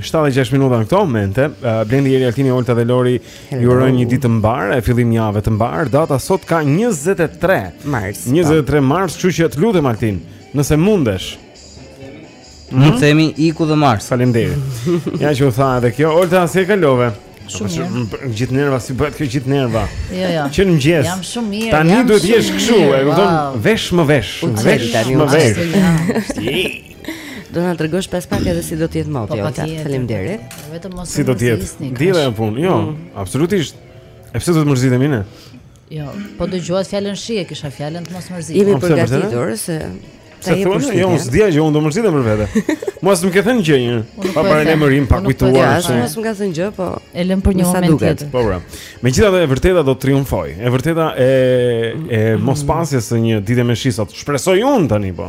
7:06 minuta në këto momente, uh, Blendi Eri Altini Olta dhe Lori ju urojnë një ditë të mbarë, e fillim jave të mbarë. Data sot shënon 23 mars. 23 mars, kështu që të lutem Altin, nëse mundesh. Mm -hmm. Na iku dhe mars. Faleminderit. ja që u tha edhe kjo, Olta si e kalove? Shumë mirë. Gjithë nerva si vjen kjo gjithë nerva. Jo, jo. Që në mëngjes. Jam shumë mirë. Tani duhet të jesh kështu, e kupton? Vesh më vesh, vesh më vesh. Do na tregosh pas pak edhe si do të jetë moti. Po, po, Faleminderit. Vetëm mos si do të jetë. Diell apo jo. Jo, mm. absolutisht. E pse do të mërzitemi ne? Jo, po dëgjuan fjalën shi e kisha fjalën të mos mërzitemi. Jemi po, përgatitur se Se thua se jo, unë s'dija që unë do të mërzitem për vete. Mua s'më ka thënë gjë njeri. Pa parë ne mërim pa kujtuar. Mua s'më ka thënë gjë, po e lëm për një moment tjetër. Po pra. Megjithatë e vërteta do të triumfojë. E vërteta e e mos pasjes së një dite me shi sot. Shpresoj unë tani po.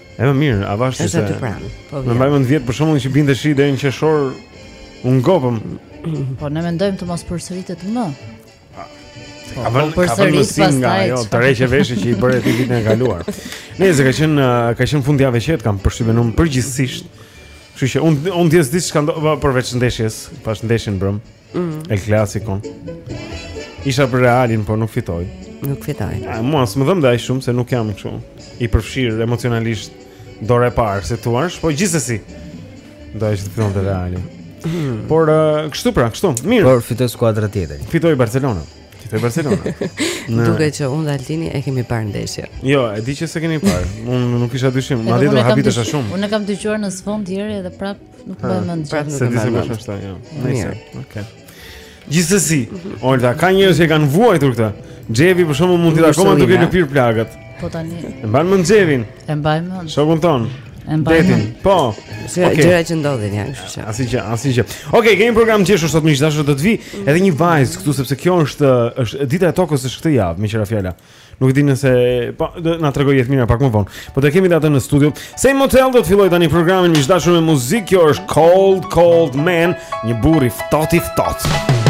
E më mirë, avash-avash se... Është aty po E mbaj mend vjet për shembull që binte shi deri në qershor U ngopëm Po ne mendojmë të mos përsëritet më po, Ka bërë po, ka bërë mësim nga ajo, tërheqje veshi që i bëre ti vitin e kaluar Nëse ka qenë, uh, ka qenë fundjavë e qetë, kam përshtypjen unë përgjithsisht Kështu që, unë un tjesë disë që ka ndo, përveç ndeshjes, pas ndeshjen mbrëmë Mm. El Clasico. Isha për Realin, por nuk fitoi. Nuk fitoi. Ah mua s'më dhëmb ai shumë se nuk jam kështu i përfshirë emocionalisht dorë e parë si thua, po gjithsesi do të fitonte Reali. Mm. Por uh, kështu pra, kështu. Mirë. Por fitoi skuadra tjetër. Fitoi Barcelona. Fitoi Barcelona. Në... Duket që unë dhe Altini s'e kemi parë ndeshjen. Jo, e di që s'e keni parë. Unë nuk kisha dyshim, madje do habitesha shumë. Unë kam dëgjuar në sfond deri edhe prap Nuk më mend. Pra nuk më mend. Është ashtu, jo. Mirë. Okej. Gjithsesi, Olta, ka njerëz që e kanë vuajtur këtë. Xhevi për shembull mund të jetë akoma duke lëpir plagët. Po tani. E mban mend Xhevin. E mbaj mend. Shokun tonë. E mbaj mend. Po. Se okay. gjëra që ndodhin janë, kështu që. Asgjë, asgjë. Okej, okay, kemi program tjetër sot miq të dashur do të vijë edhe një vajzë këtu sepse kjo është është dita e tokës është këtë javë, meqë ra fjala. Nuk e di nëse po do na tregojë Jetmira pak më vonë. Po do ta kemi atë në studio. Saint Motel do të fillojë tani programin miq të dashur me muzikë. Kjo është Cold Cold Man, një burrë i ftohtë i ftohtë.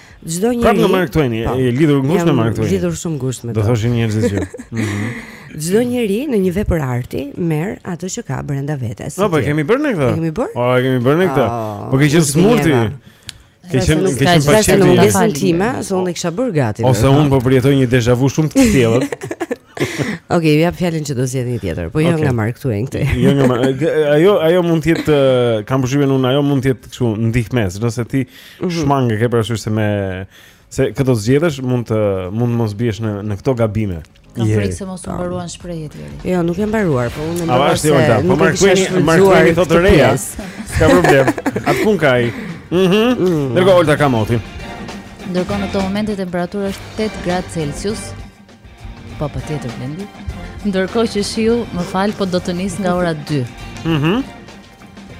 Çdo njeri. Prapë nga Mark Twain, po. je lidhur ngushtë me Mark Twain. Jam lidhur shumë ngushtë me të. Do thoshin njerëzit që. Mhm. Çdo njeri në një vepër arti merr atë që ka brenda vetes. Po, po e kemi bërë ne këtë. E kemi bërë? Po, e kemi bërë ne këtë. Oh, po ke qenë sëmurë ti. Ke qenë ke qenë pa shërbim. Nuk është faji im, se unë e kisha bërë gati. Ose unë po përjetoj një deja vu shumë të thellë. Ok, ju jap fjalën që do zgjedh një tjetër, po jo okay. nga Mark Twain këtë. Jo nga Mark. Ajo ajo mund të jetë kam përshtypjen unë, ajo mund të jetë kështu ndihmës, nëse ti mm -hmm. shmang e ke parasysh se me se këto zgjedh mund të mund mos biesh në në këto gabime. Kam yeah. frikë se mos u mbaruan shprehjet e tij. Jo, nuk kanë mbaruar, po unë mendoj se jo Olta, po Mark Twain, Mark Twain thotë të reja. Ka problem. Atë pun ka ai. Mhm. Mm -hmm. Ndërkohë Olta ka motin. Ndërkohë në këto momente temperatura është 8 gradë Celsius. Po patjetër Blendi. Ndërkohë që shiu më fal po do të nis nga ora 2. Mhm. Mm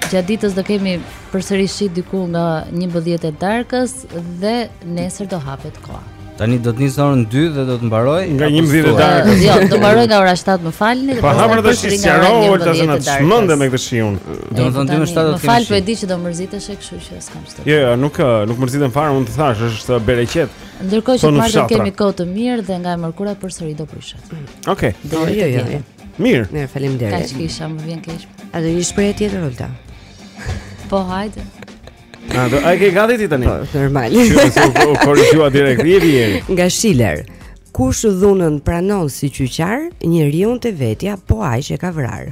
Gjatë ditës do kemi përsëri shi diku nga 11 e darkës dhe nesër do hapet koha. Tani do të nis orën 2 dhe do të mbaroj nga 11 e darkës. Jo, do mbaroj nga ora 7, më falni, dhe po hapën atë shi si rol të zënë të shmëndë me këtë shiun. Do të thotë 2 7 do të kemi. Më fal, po e di që do mërzitesh e kështu që s'kam çfarë. Jo, jo, nuk nuk mërzitem fare, mund të thash, është bereqet. Ndërkohë që të martën kemi kohë të mirë dhe nga e mërkura përsëri do prishet. Okej. Okay. Do jo, jo, jo. Mirë. Mirë, faleminderit. Kaç kisha, më vjen keq. A do një shprehje tjetër Olta? Po, hajde. A do ai ke gati ti tani? Po, normal. U korrigjua direkt. Ja vjen. Nga Schiller. Kush dhunën pranon si qyqar, njeriun te vetja po ai e ka vrarë.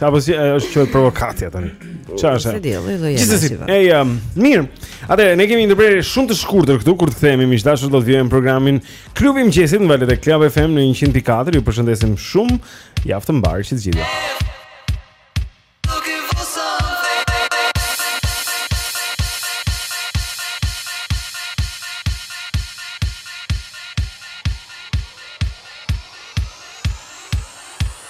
Se apo si është kjo provokatja tani. Çfarë është? Gjithsesi, ej, um, mirë. Atëherë ne kemi një ndërprerje shumë të shkurtër këtu kur të kthehemi miq të dashur do të vijojmë programin Klubi i Mëngjesit në valët e Club FM në 100.4. Ju përshëndesim shumë. Javë të mbarë që të gjithëve.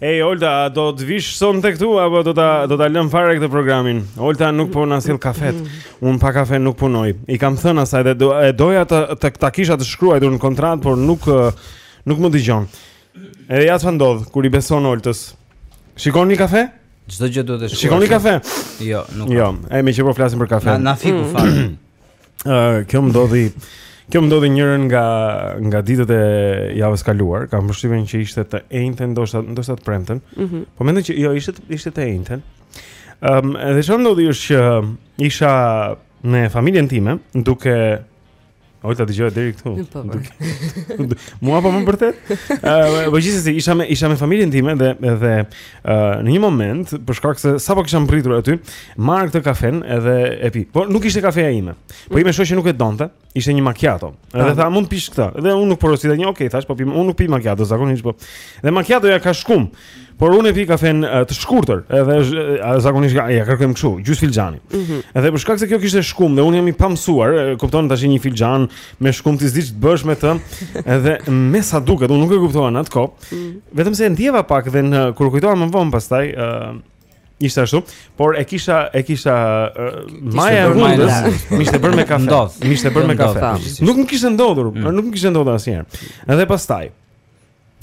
Ej Olta, a do të vish sonte këtu apo do ta do ta lëm fare këtë programin? Olta nuk po na sjell kafet. Un pa kafe nuk punoj. I kam thënë asaj dhe do, e doja të të ta kisha të shkruajtur në kontratë, por nuk ë, nuk më dëgjon. Edhe ja çfarë ndodh kur i beson Oltës. Shikoni kafe? Çdo gjë duhet të shkruash. Shikoni kafe? Jo, nuk. Jo, e meqë po flasim për kafe. Na, na fiku fare. Ëh, kjo më ndodhi Kjo më ndodhi njërën nga nga ditët e javës kaluar, kam përshtypjen që ishte të enjten, ndoshta ndoshta të premten. Mm -hmm. Po mendoj që jo, ishte ishte të enjten. Ëm, um, edhe çfarë ndodhi është që isha me familjen time, duke Olta dëgjohet deri këtu. Po, po. Mua po më vërtet. Ëh, uh, po gjithsesi isha me isha me familjen time dhe dhe Uh, në një moment, për shkak se sapo kisha mbritur aty, marr këtë kafen edhe e pi. Po nuk ishte kafeja ime. Po ime shoqë nuk e donte, ishte një macchiato. Edhe ah. tha, mund ta pish këtë. Dhe unë nuk porosita një, okay, thash, po pi, unë nuk pi macchiato zakonisht, po. Dhe macchiatoja ka shkum. Por unë e pi kafen uh, të shkurtër, edhe uh, zakonisht ja, ja kërkojmë kështu, gjys filxhani. Mm -hmm. Edhe për shkak se kjo kishte shkum dhe unë jam i pamësuar, kupton tash një filxhan me shkumë ti s'di ç'të bësh me të. Edhe me sa duket, unë nuk e kuptova në atë kohë. Mm. Vetëm se e ndjeva pak dhe në kur kujtova më vonë pastaj, ë uh, ishte ashtu, por e kisha e kisha uh, maja e hundës, më ishte bërë me kafe. Ndodh, më ishte bërë me kafe. Nuk më kishte ndodhur, mm. nuk më kishte ndodhur asnjëherë. Edhe pastaj,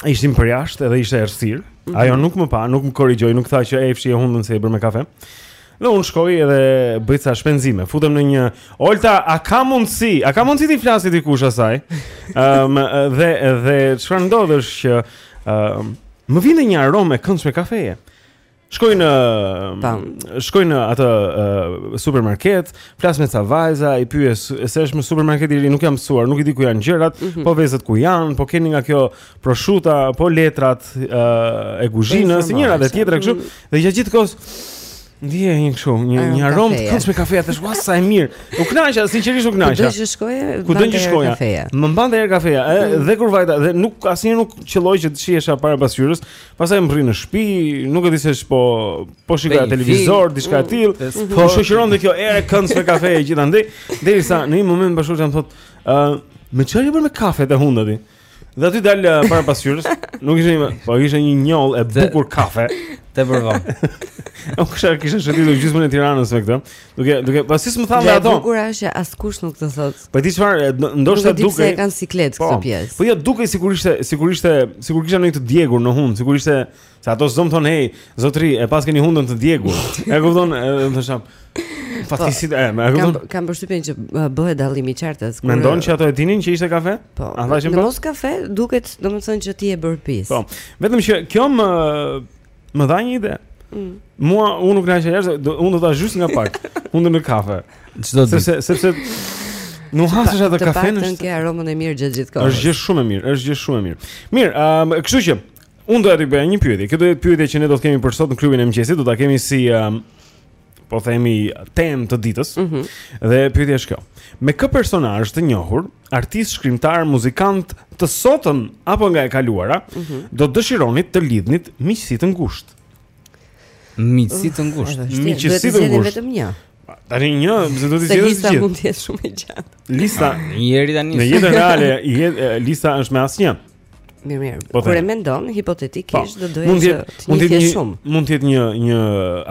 Ishim përjashta edhe ishte errësirë. Mhm. Ajo nuk më pa, nuk më korrigjoi, nuk tha që fshije hundën se e ke bërë me kafe. Dhe unë shkoj edhe bëj ca shpenzime. Futem në një Olta, a ka mundësi? A ka mundësi t'i flasë dikush asaj? Ëm ehm, dhe dhe çfarë ndodh është që ëm ehm, më vjen një aromë e këndshme kafeje. Shkoj në Tam. shkoj në atë uh, supermarket, flas me ca vajza, i pyes se është një supermarket i ri, nuk jam mësuar, nuk i di ku janë gjërat, mm -hmm. po vezët ku janë, po keni nga kjo proshuta, po letrat uh, e kuzhinës, si njëra dhe tjetra kështu, mm -hmm. dhe gjatë gjithë kohës Ndje një kështu, një një aromë të këndshme kafeja, thash, "Ua sa e mirë." U kënaqa, sinqerisht u kënaqa. Kudo që shkoja, kudo që shkoja, më mbante erë kafeja, mm. dhe kur vajta, dhe nuk asnjë nuk qelloi që të shihesha para pasqyrës, Pastaj mbërrij në shtëpi, nuk e di se ç'po po shikoja televizor, diçka e tillë. Më shoqëron dhe kjo erë e këndshme kafeje gjithandej, derisa në një moment bashkëshortja më thotë, ë, me çfarë je bërë me kafe të hunda ti? Dhe aty dal para pasqyrës, nuk ishte një, po ishte një njollë e bukur kafe. Te përvon. Unë kisha kisha shëtitur gjysmën e Tiranës me këtë. Duke duke po si s'më thanë ato. E bukur është që askush nuk të thotë. Po di çfarë, ndoshta duke. Se e kanë siklet këtë po, pjesë. Po jo dukej sikur ishte sikur ishte sikur kisha ndonjë të djegur në hund, sikur ishte se ato s'do të thoshin hey, zotri, e paskeni hundën të djegur. E kupton, me thënë. Fatkeqësisht po, e, më e kupton. Kam kam përshtypjen që bëhet dallim i qartë as. Mendon që ato e dinin që ishte kafe? Po. A thashim po? Mos kafe, duket domethënë që ti je bërë pis. Po. Vetëm që kjo më Më dha një ide. Mm. Mua unë nuk naqja jashtë, do, unë do ta zhysh nga pak. Hundën në kafe. Çdo ditë. Sepse sepse nuk hasesh atë kafenë. Të paktën ke aromën e mirë gjatë gjithë kohës. Është gjë shumë e mirë, është gjë shumë e mirë. Mirë, um, kështu që unë do të bëja një pyetje. Kjo do të jetë pyetja që ne do të kemi për sot në klubin e mëngjesit, do ta kemi si um, po themi temë të ditës. Mm -hmm. Dhe pyetja është kjo. Me kë personazh të njohur, artist, shkrimtar, muzikant të sotëm apo nga e kaluara, mm -hmm. do të dëshironit të lidhnit miqësi të ngushtë? Miqësi të ngushtë. Miqësi të ngushtë. Vetëm një. Tani një, pse do të zgjedhësh thjesht? Lista mund të jetë shumë e gjatë. Lista, ah, njëri tani. Në jetën reale, lista është me asnjë. Mirë, mirë. Po Kur e mendon hipotetikisht po, do doja të të mund të jetë shumë. Mund të jetë një një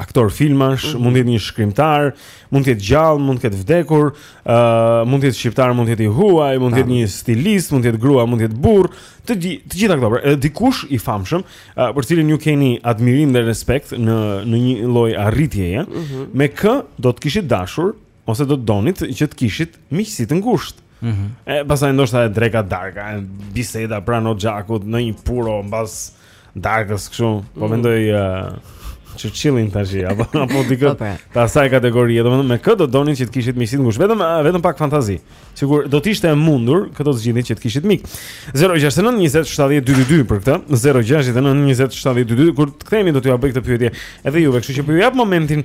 aktor filmash, mm -hmm. mund të jetë një shkrimtar, mund të jetë gjallë, mund të ketë vdekur, ë uh, mund të jetë shqiptar, mund të jetë i huaj, mund të jetë një stilist, mund të jetë grua, mund të jetë burrë, të di, të gjitha këto. Pra, dikush i famshëm, uh, për të cilin ju keni admirim dhe respekt në në një lloj arritjeje, mm -hmm. me kë do të kishit dashur ose do të donit që të kishit miqësi të ngushtë. Mm -hmm. E pastaj ndoshta e dreka darka, e biseda pranë oxhakut në një puro mbas darkës kështu. Po mm. mendoj uh, Churchillin tash a apo apo dikë po, pra. të asaj kategorie, domethënë me kë do donit që të kishit miqësi të ngushtë, vetëm vetëm pak fantazi. Sikur të ishte e mundur kë do të zgjidhnit që të kishit mik. 069 20 70 222 për këtë, 069 20 70 222 kur të kthehemi do t'ju bëj këtë pyetje edhe juve, kështu që po ju jap momentin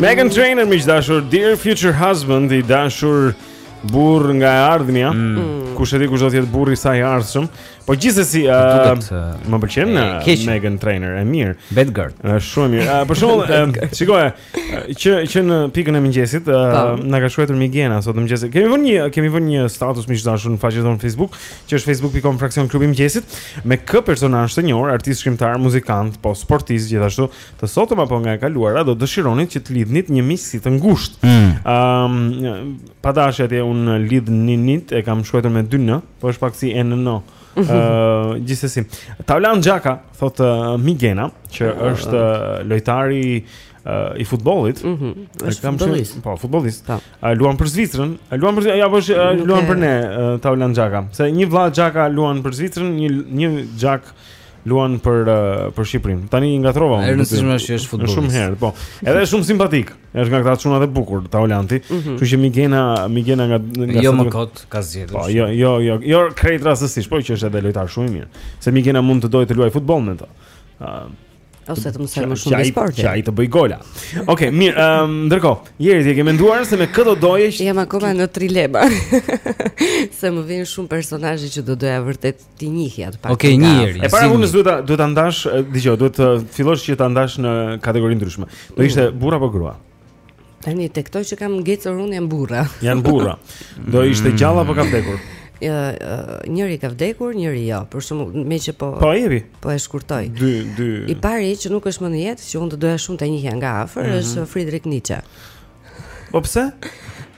Meghan Trainor miq të dashur, dear future husband i dashur burr nga e ardhmja. Mm. Kush e di kush do të jetë burri i saj i ardhshëm? Po gjithsesi, uh, më pëlqen Meghan Trainor, e mirë. Bad girl. Është shumë mirë. Uh, për shembull, uh, shikoj, Që që në pikën e mëngjesit uh, na ka shkruar Migena sot në mëngjes. Kemi vënë një kemi vënë një status miq të dashur në faqen tonë në Facebook, që është facebook.com fraksion klubi i mëngjesit, me kë personazh të njohur, artist shkrimtar, muzikant, po sportist gjithashtu, të sotëm apo nga e kaluara do dëshironit që të lidhnit një miqësi të ngushtë. Ëm, mm. um, pa dashje atje un lidhninit, e kam shkruar me 2 n, po është pak si n n. gjithsesi. Taulant Xhaka thotë uh, Migena që uh, është uh, lojtari uh, i futbollit. Ëh. Mm është futbollist. Po, futbollist. Po. Uh, luan për Zvicrën. Uh, luan për ja po uh, luan për ne uh, Taulant Xhaka. Se një vëlla Xhaka luan për Zvicrën, një një Xhak luan për uh, për Shqipërinë. Tani i ngatrova unë. Është shumë është futbollist. Shumë herë, po. Edhe shumë simpatik. Është nga këta çunat e bukur, Taulanti. Mm -hmm. Kështu që Migena, Migena nga nga Jo më kot ka zgjedhur. Po, jo, jo, jo, jo krejt rastësisht, po që është edhe lojtar shumë i mirë. Se Migena mund të dojë të luajë futboll me to. Ëm uh, ose të mësoj më shumë sport. Që ai të bëjë gola. Okej, okay, mirë, ëm um, ndërkohë, Jeri ti e ke menduar se me kë do doje? Jam akoma në trilema. se më vijnë shumë personazhe që do doja vërtet t'i njihja pak. Okej, një herë. E para unë duhet ta duhet ta ndash, dëgjo, duhet të fillosh që ta ndash në kategori të ndryshme. Do ishte mm. burrë apo grua? Tani tek to që kam ngecur unë janë burra. Janë burra. Do ishte mm. gjallë apo ka vdekur? Ë, njëri ka vdekur, njëri jo. Për shembull, meqë po Po jepi. Po e shkurtoj. Dy, dy. I pari që nuk është më në jetë, që unë do doja shumë ta njihja nga afër, mhm. është Friedrich Nietzsche. Po pse?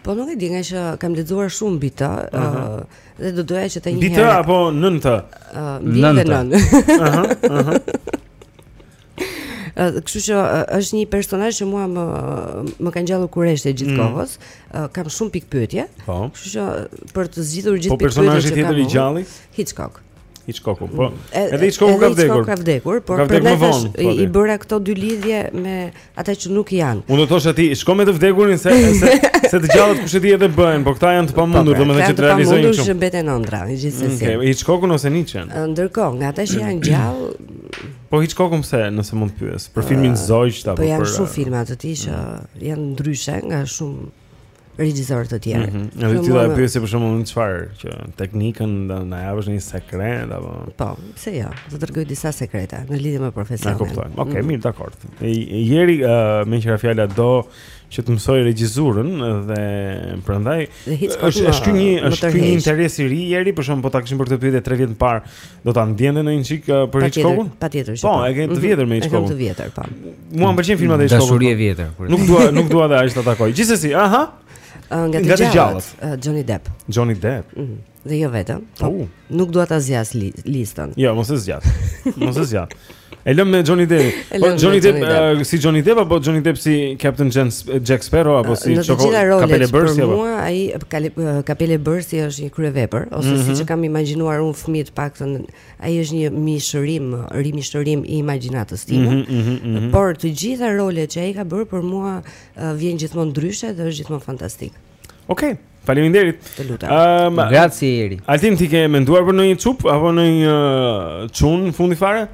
Po nuk e di, nga që kam lexuar shumë mbi të, ë, Dhe do doja që ta njihja. Mbi të apo nën të? Mbi dhe nën. Aha, aha. Kështu që është një personazh që mua më më ka ngjallur kureshtje gjithë mm. kohës. Kam shumë pikëpyetje. Po. Kështu që për të zgjidhur gjithë po, pikëpyetjet. Po personazhi tjetër i gjalli? Hitchcock. Hiçkoku, po. Edhe Hiçkoku ka vdekur. Ka vdekur, por prandaj po, i bëra këto dy lidhje me ata që nuk janë. Unë do të thosha ty, shko me të vdekurin se se se të gjallët kush e di edhe bëhen, por këta janë të pamundur, po, pra, domethënë që të realizojnë këtu. Pamundur që mbeten ëndra, gjithsesi. Mm, okej, Hiçkoku ose Niçen. Ndërkohë, nga ata që janë gjallë, po Hiçkoku pse nëse mund të pyes, për filmin Zogjtë apo për Po janë shumë filma të tij që mm. janë ndryshe nga shumë regjisorë të tjerë. Mm -hmm. Edhe ti do ta pyesje për shembull çfarë që teknikën do na japësh një sekret apo? Po, pse jo? Do të tregojë disa sekrete në lidhje me profesionin. E kuptoj. Okej, okay, mm -hmm. mirë, dakord. Eri uh, me qira fjala do që të mësojë regjisurën dhe prandaj është është ky një është ky një interes i ri Eri, për shembull po ta kishim bërë këtë pyetje 3 vjet më parë, do ta ndjente ndonjë çik për Hitchcockun? Patjetër, patjetër. Po, e ke të mhm. vjetër me Hitchcockun. E kam të vjetër, po. Mua më pëlqejnë filmat e Hitchcockut. Dashuri e vjetër. Nuk dua, nuk dua dhe aq ta takoj. Gjithsesi, aha. Nga të gjallët, gjallët. Uh, Johnny Depp. Johnny Depp. Mm -hmm. Dhe jo vetëm. Po, uh. Nuk dua ta zgjas li, listën. Jo, mos e zgjat. mos e zgjat. E lëmë me Johnny Depp. Po Johnny Depp uh, si Johnny Depp apo Johnny Depp si Captain James eh, Jack Sparrow apo si uh, Choco Kapelebërësi apo? Mua ai Kapelebërësi është një kryevepër ose mm -hmm. siç e kam imagjinuar unë fëmijë të paktën ai është një mishërim, rimishërim i imagjinatës time. Mm -hmm, mm -hmm. Por të gjitha rolet që ai ka bërë për mua uh, vjen gjithmonë ndryshe dhe është gjithmonë fantastik. Okej. Okay. Faleminderit. Të lutem. Ehm, um, grazie Eri. Altin ti ke menduar për ndonjë çupë apo ndonjë uh, çun fundi fare?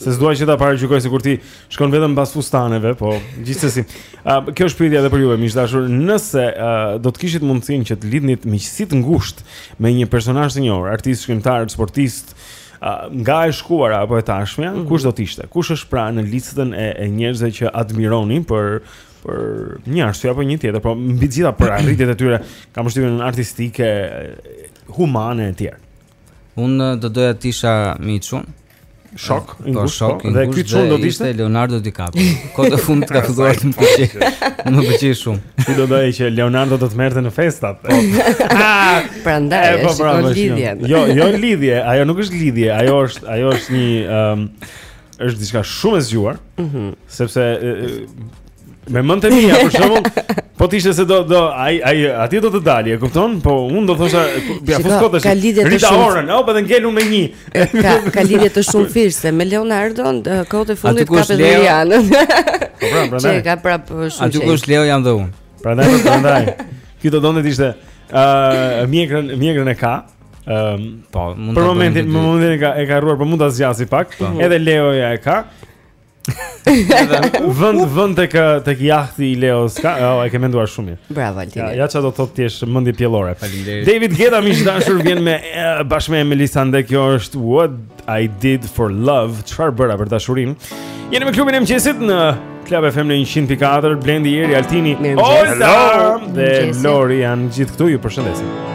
Se s'dua që ta paragjykoj sikur ti Shkon vetëm pas fustaneve, po gjithsesi. Ë uh, kjo është pyetja edhe për juve, miq të dashur, nëse uh, do të kishit mundësinë që të lidhnit miqësi të ngushtë me një personazh të njohur, artist, shkrimtar, sportist, uh, nga e shkuara apo e tashmja, mm -hmm. kush do të ishte? Kush është pra në listën e, e njerëzve që admironi për për një arsye apo një tjetër, po mbi të gjitha për arritjet e tyre, kam përshtypjen artistike, humane etj. Unë do doja të isha me çun. Shok, i po, ngushtë. Po, dhe ky çun do të ishte Leonardo DiCaprio. Kohët e fundit ka filluar të më pëlqejë. Më pëlqen shumë. Ti do të thotë që Leonardo do të merrte në festa. Po. Prandaj është po, pra, lidhje. Jo, jo lidhje, ajo nuk është lidhje, ajo është ajo është një ëm um, është diçka shumë e zgjuar. Mhm. Sepse Me mend të mia, për shembull, po ti ishe se do do ai ai atje do të dalë, e kupton? Po unë do thosha ja fus kot tash. Rita Orën, apo edhe ngel unë me një. Ka ka lidhje të shumëfishtë se me Leonardo kohët e fundit ka edhe Riana. Po pra, pra. Çe ka prap shumë. Aty ku është Leo jam dhe unë. Prandaj, po, prandaj. Ky do donte të ishte ë uh, mjekrën mjekrën e ka. Ëm, um, po, mund të Për momentin, momentin e ka e ka rruar, po mund ta zgjasë pak. Po. Edhe Leoja e ka. Vënd vënd tek tek jahti i Leos. Ka, oh, e ke menduar shumë mirë. Bravo Altin. Ja, ja çfarë do të thotë ti është mendje pjellore. Faleminderit. David Guetta miq të dashur vjen me eh, bashkë me Emeli Sande, kjo është What I Did for Love, çfarë bëra për dashurinë. Jeni me klubin e mëngjesit në Club FM në 104, Blendi, Eri, Altini, Olta dhe Lori janë gjithë këtu, ju përshëndesim.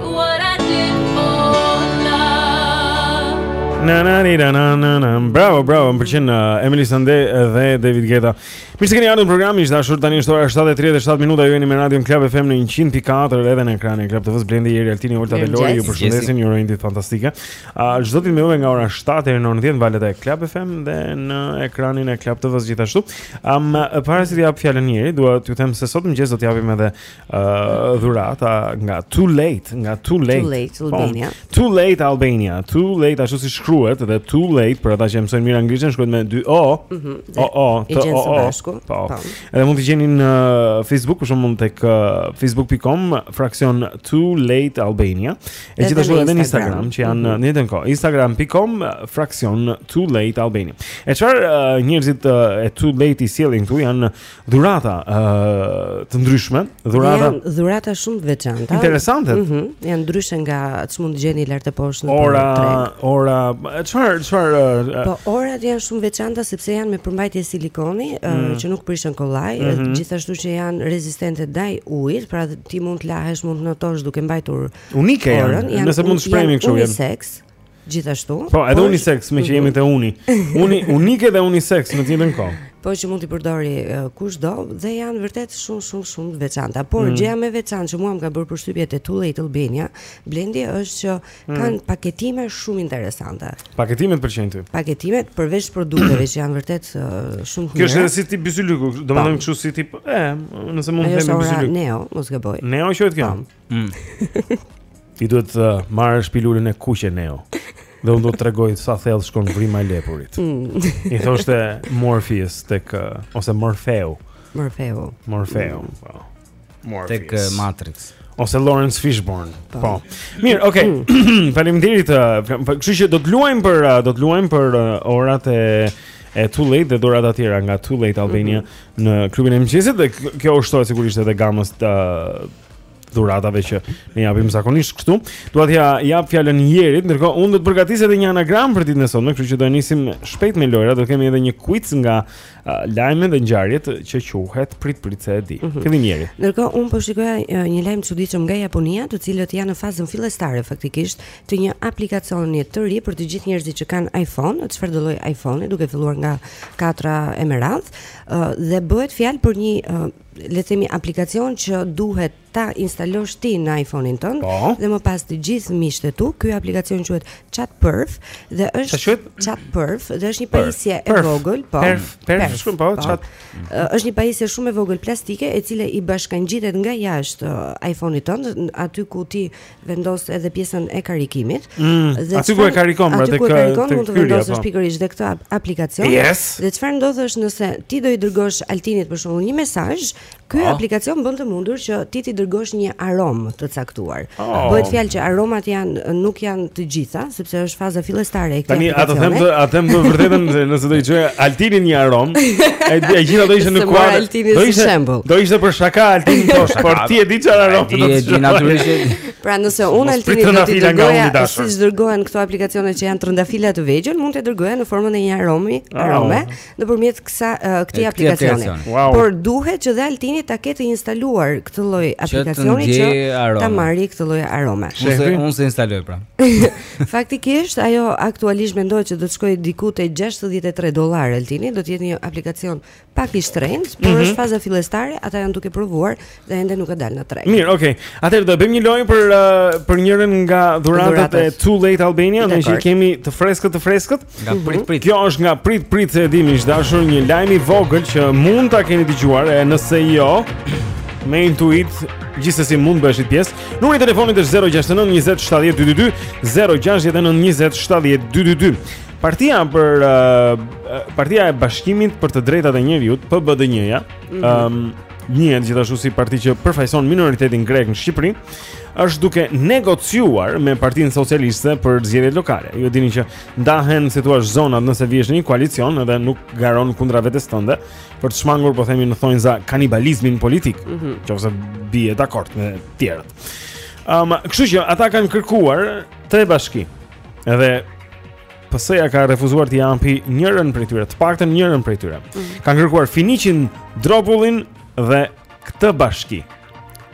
Na na ni na na na na. Bravo, bravo, më pëlqen uh, Emeli Sande dhe David Guetta. Mirë se keni ardhur në program, miq të dashur tani është ora 7:37 minuta, ju jeni me Radio Club FM në 100.4 edhe në ekranin e Club TV-s Blendi Eri Altini Olta dhe Lori ju përshëndesin, ju urojmë ditë fantastike. A uh, çdo ditë me juve nga ora 7 deri në 10 në valët e Club FM dhe në ekranin e Club TV-s gjithashtu. Am um, para se t'ia jap fjalën Erit, dua t'ju them se sot në mëngjes do të japim edhe uh, dhurata nga Too Late, nga Too Late. Too Late Albania. Bon, too Late Albania. Too Late ashtu si shkruhet dhe Too Late për ata që mësojnë mirë anglishtin shkruhet me dy o. Mm -hmm, o o, i T O O. Po. po. Edhe mund t'i gjeni në Facebook, për shembull tek uh, facebook.com fraksion Too Late Albania. E gjithashtu edhe në Instagram që janë mm -hmm. në të njëjtën kohë. Instagram.com fraksion Too Late Albania. E çfarë uh, njerëzit uh, e Too Late i sjellin këtu janë dhurata ë të ndryshme, dhurata janë dhurata shumë të veçanta. Interesante. Ëh, mm -hmm, janë ndryshe nga ç'mund të gjeni lart e poshtë në ora, treg. Ora, ora, çfarë çfarë Po orat janë shumë veçanta sepse janë me përmbajtje silikoni, mm -hmm. që nuk prishen kollaj, mm -hmm. gjithashtu që janë rezistente ndaj ujit, pra ti mund të lahesh, mund të notosh duke mbajtur unike orën, janë, nëse mund të shprehemi kështu janë. Unisex. Gjithashtu. Po, edhe por... unisex, me që jemi te uni. Uni unike dhe unisex në të njëjtën kohë. Po që mund t'i përdorë uh, kushdo dhe janë vërtet shumë shumë shumë të veçanta. Por mm. gjëja më e veçantë që mua më ka bërë përshtypje te Too Late Albania, Blendi është që mm. kanë paketime shumë interesante. Paketimet të pëlqejnë ty. Paketimet përveç produkteve që janë vërtet uh, shumë të mira. Kjo është edhe si tip byzylyku, domethënë po. kështu si tip, e, nëse mund të them byzylyk. Neo, mos gaboj. Neo quhet kjo. Po. Mm. Ti duhet të uh, marrësh pilulën e kuqe neo. Dhe unë do të të tregoj sa thellë shkon vrima e lepurit. Mm. I thoshte Morpheus tek uh, ose Morfeu. Morfeu. Morfeu. Mm. Po. Morpheus. Tek uh, Matrix ose Laurence Fishburne. Po. po. Mirë, okay. Mm. Faleminderit. Uh, kështu që do të luajmë për uh, do të luajmë për uh, orat e e Too Late dhe dhuratat e tjera nga Too Late Albania mm -hmm. në klubin e mëngjesit dhe kjo i shtohet sigurisht edhe gamës të dhuratave që ne japim zakonisht këtu. Dua t'ja jap fjalën Jerit, ndërkohë unë do të përgatis edhe një anagram për ditën e sotme, kështu që do nisim shpejt me lojëra, do kemi edhe një quiz nga uh, lajmet dhe ngjarjet që quhet prit prit se e di. Mm -hmm. Fillim Jeri. Ndërkohë unë po shikoja uh, një lajm të çuditshëm nga Japonia, të cilët janë në fazën fillestare faktikisht të një aplikacioni të ri për të gjithë njerëzit që kanë iPhone, çfarë do lloj iPhone-i, duke filluar nga 4 Emerald, uh, dhe bëhet fjalë për një uh, le të themi aplikacion që duhet ta instalosh ti në iPhone-in tënd po. dhe më pas të gjithë miqtë tu. Ky aplikacion quhet Chatperf dhe është Chatperf dhe është një pajisje e vogël, po. Perf, perf, shumë po, po. chat. Është një pajisje shumë e vogël plastike e cila i bashkangjitet nga jashtë uh, iPhone-it tënd, aty ku ti vendos edhe pjesën e karikimit mm, dhe aty ku e karikon pra tek karikon mund të vendosësh po. pikërisht dhe këtë aplikacion yes. dhe çfarë ndodh është nëse ti do t'i dërgosh Altinit për shembull një mesazh ky oh. aplikacion bën të mundur që ti t'i dërgosh një aromë të caktuar oh. bëhet fjalë që aromat janë nuk janë të gjitha sepse është faza fillestare e këtij. Tani ta them të, ta them të vërtetën se nëse do i çojë Altinit një aromë, ai ai gjitha do ishin në kuadër. Altini si shembull. Do ishte për shaka Altini po shaka. Por ti e di çfarë arome do të çojë. Natyrisht. Pra nëse unë Altinit do të dërgoja, siç dërgohen këto aplikacione që janë trëndafila të vegjël, mund të dërgoja në formën e një aromi, arome, nëpërmjet kësa uh, këtij aplikacioni. Wow. Por duhet që dhe Altini ta ketë instaluar këtë lloj aplikacioni që, që ta marrë këtë lloj arome. Unë unë s'e instaloj pra. Faktikisht ajo aktualisht mendohet që do të shkojë diku te 63 dollarë Altini, do të jetë një aplikacion pak i shtrenjtë, por mm -hmm. është faza fillestare, ata janë duke provuar dhe ende nuk ka dalë në treg. Mirë, okay. Atëherë do bëjmë një lojë për uh, për njërën nga dhuratat e Too Late Albania, e kemi të freskët të freskët. Nga mhm. prit prit. Kjo është nga prit prit se e di, miq të dashur një lajm i vogël që mund ta keni dëgjuar, e nëse jo, me intuit gjithsesi mund bëheshit pjesë. Numri i telefonit është 069 20 70 222, 069 20 70 222. Partia për uh, partia e bashkimit për të drejtat e njeriut, PBDNJ-ja, ëm mhm. mm -hmm. um, njihet gjithashtu si parti që përfaqëson minoritetin grek në Shqipëri, është duke negociuar me Partinë Socialiste për zgjedhjet lokale. Ju e dini që ndahen si thua zonat nëse vihesh në një koalicion dhe nuk garon kundra vetes tënde për të shmangur po themi në thonjza kanibalizmin politik, mm -hmm. qoftë se bie dakord me të tjerët. Ëm, um, kështu që ata kanë kërkuar tre bashki. Edhe PS-ja ka refuzuar të japi njërën prej tyre, të paktën njërën prej tyre. Mm -hmm. Kanë kërkuar Finiqin, Dropullin dhe këtë bashki.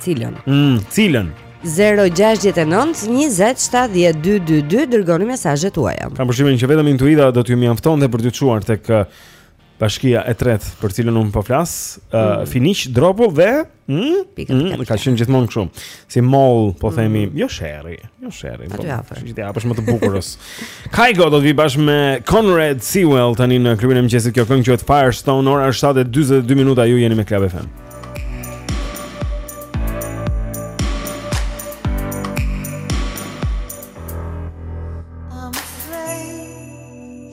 Cilën? Mm, cilën? 0-6-9-20-70-222 Dërgoni mesazhet tuaja Kam përshtypjen që vetëm intuita do t'ju mjaftonte për t'ju çuar tek Bashkia e tretë për cilën unë po flas, ë mm. Finiq, Dropull dhe mm, pika pika. Mm, ka qenë gjithmonë kështu. Si mollë, po mm. themi, jo sherri, jo sherri. Po, si ti hapësh më të bukurës. Kygo do të vijë bashkë me Conrad Sewell tani në klubin e mëngjesit. Kjo këngë quhet Firestone, ora 7:42 minuta, ju jeni me Club FM.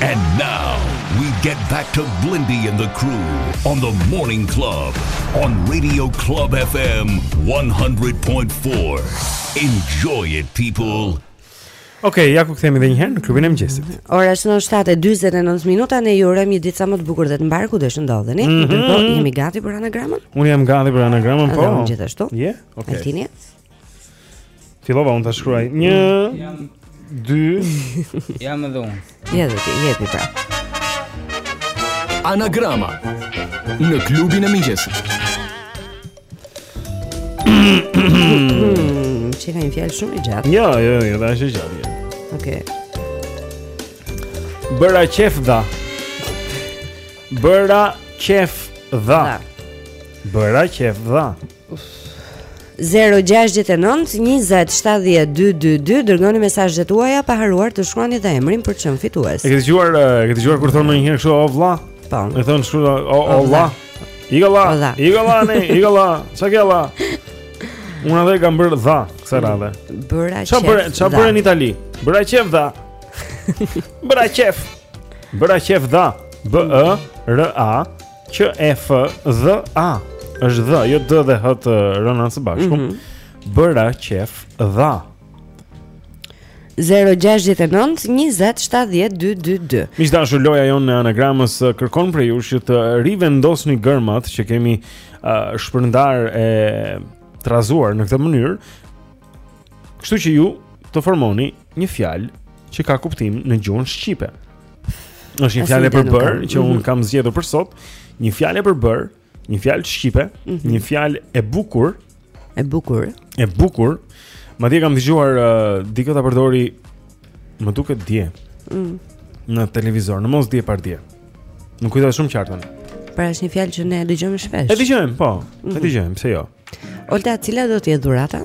And now we get back to Blendi and the crew on the Morning Club on Radio Club FM 100.4. Enjoy it people. Ok, ja ku kthehemi dhe njëherë në klubin e mëngjesit Ora shënon 7.29 minuta Ne ju urojmë një ditë sa më të bukur dhe të mbarë Kudo që ndodheni mm -hmm. Jemi gati për anagramën Unë jam gati për anagramën Po Dhe unë gjithashtu Je, yeah? ok Altini Fillova unë ta shkruaj Një Dy Jam edhe unë Ja dhe ti, jepi pra Anagrama Në klubin e mëngjesit Qenka një fjalë shumë e gjatë Ja, jo, ja, jo, s'është e gjatë ja. Ok Bëra qef dha Bëra qef dha Bëra qef dha 0-6-9-27-12-2 Dërgoni mesazhet tuaja pa harruar të shkruani dhe emrin për të qenë fitues E ke dëgjuar, e ke dëgjuar kur thonë ndonjëherë kështu o vla Po E thonë shkru o, o, o vla Iga la, iga la, ne, iga la, qa ke la Unë edhe kam bërë dha, kësaj mm. radhe Bëra qef dha Ça bëre në Itali? Bëra qef dha Bëra qef Bëra qef dha B-E-R-A Q E F DH A është dha, jo D dhe H të rëna së bashku. Mm -hmm. Bëra qef dha. 0-6-9-27-12-2 Miq të dashur loja jonë e anagramës Kërkon prej jush që të rivendosni gërmat Që kemi uh, shpërndarë e trazuar në këtë mënyrë Kështu që ju të formoni një fjalë Që ka kuptim në gjuhën shqipe Është një fjalë e përbërë që un mhm. kam zgjedhur për sot, një fjalë e përbërë, një fjalë shqipe, mm -hmm. një fjalë e bukur, e bukur, e bukur. Madje kam dëgjuar uh, dikë ta përdorë më duket dje. Mm. Në televizor, në mos dje pardje. Nuk e kujtoj shumë qartë. Pra është një fjalë që ne e dëgjojmë shpesh. E dëgjojmë, po. Mm -hmm. E mhm. dëgjojmë, pse jo? Olta, cila do të jetë dhurata?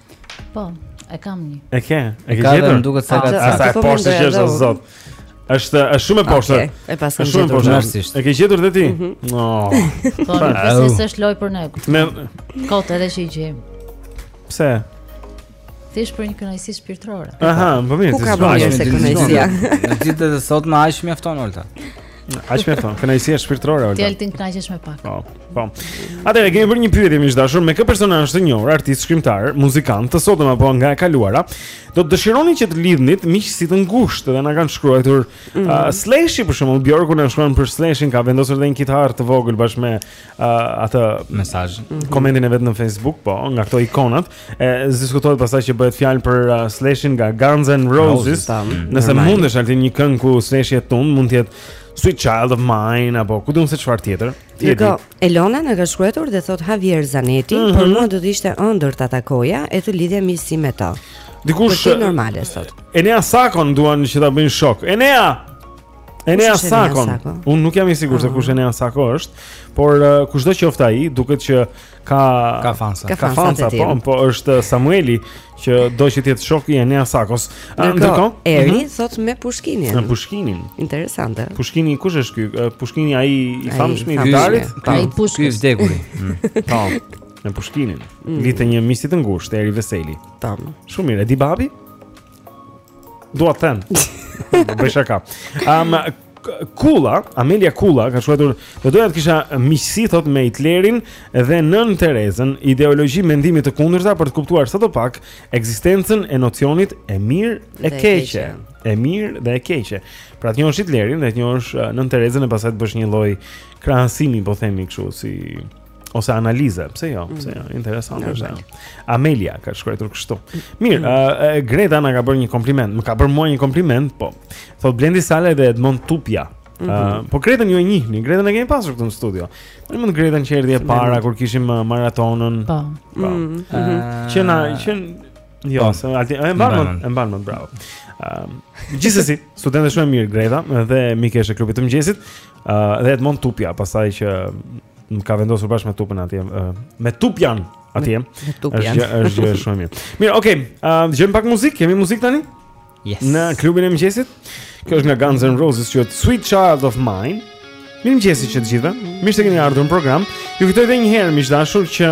Po, e kam një. E ke? E ke gjetur? Më duket se ka ca. Sa po është që është zot. Është është shumë e thjeshtë. E paskam gjetur. Shumë e thjeshtë. E ke gjetur dhe ti? Mhm. Oh. Po, po s'është lojë për ne? Më kot edhe që e gjejmë. Pse? Thjesht për një kënaqësi shpirtërore. Aha, po mirë. Ku ka bërë se kënaqësia? Në ditët e sotme aq mjafton Olta. Aq më shumë, kënaqësia shpirtërore Olta. Ti Altin kënaqesh me pak. Po. Po. Atëherë kemi bërë një pyetje miq të dashur, me kë personazh të njohur, artist, shkrimtar, muzikant, të sotëm apo nga e kaluara, do të dëshironi që të lidhnit miqësi të ngushtë dhe na kanë shkruar mm. uh, Slash për shembull Bjorku na shkruan për Slashin ka vendosur dhe një kitarë të vogël bashkë me uh, atë mesazh. Mm -hmm. Komentin e vet në Facebook, po, nga këto ikonat, s'diskutohet pastaj që bëhet fjalë për uh, Slashin nga Guns N' Roses. Roses mm, Nëse mundesh Altin një këngë ku Slashi e tund, mund të jetë Sweet Child of Mine apo ku di unë se çfarë tjetër. Kjo Elona na ka shkruar dhe thotë Javier Zanetti, mm -hmm. për mua do të ishte ëndërr ta takoja e të lidhja miqësi me të. Dikush normale sot. Enea Sakon duan që ta bëjnë shok. Enea, Enea Sako. Unë nuk jam i sigurt se ah. kush Enea Sako është, por uh, kushdo qoftë ai, duket që ka ka fansa. Ka fansa, po, po është uh, Samueli që do që të jetë shoku i Enea Sakos. Ah, ndërkohë, Eri mhm. thotë me Pushkinin. Me Pushkinin. Interesante. Pushkini kush është ky? Uh, Pushkini ai i famshëm i Darit? Ai Pushkin i vdekuri. Mm. Po. Me Pushkinin. Mm. Lidhte një miqësi të ngushtë Eri Veseli. Tam. Shumë mirë, e di babi? Dua të them. Po bëj shaka. Am Kula, Amelia Kula ka shkruar, "Do doja të kisha miqësi thotë me Hitlerin dhe Nënë Terezën, ideologji mendimi të kundërta për të kuptuar sadopak ekzistencën e nocionit e mirë e keqe, e mirë dhe e keqe. Pra të njohësh Hitlerin dhe të njohësh Nënë Terezën e pastaj të bësh një lloj krahasimi, po themi kështu, si ose analize, pse jo? Pse jo? Mm. Interesante është. Ja. Amelia ka shkruar kështu. Mirë, mm. uh, Greta na ka bërë një kompliment. Më ka bërë mua një kompliment, po. Thotë Blendi Salaj dhe Edmond Tupja. Mm -hmm. uh, po Gretën ju e njihni, Gretën e kemi pasur këtu në studio. Ne mund Gretën që erdhi e para kur kishim uh, maratonën. Po. po. Mm -hmm. uh, që na që jo, po. se aty e mban, e mban, bravo. Ëm, uh, gjithsesi, studente shumë e mirë Greta dhe mikeshë e klubit të mëngjesit. Ëh, uh, dhe Edmond Tupja, pastaj që më ka vendosur bashkë me Tupen atje, me Tupjan atje. Me Tupjan. Është është gjë shumë e mirë. Mirë, okay. Dëgjojmë pak muzikë, kemi muzikë tani? Yes. Në klubin e mëngjesit. Kjo është nga Guns N' Roses, quhet Sweet Child of Mine. Mirëmëngjesi të gjithëve. Mirë se keni ardhur në program. Ju kujtoj edhe një herë miq të dashur që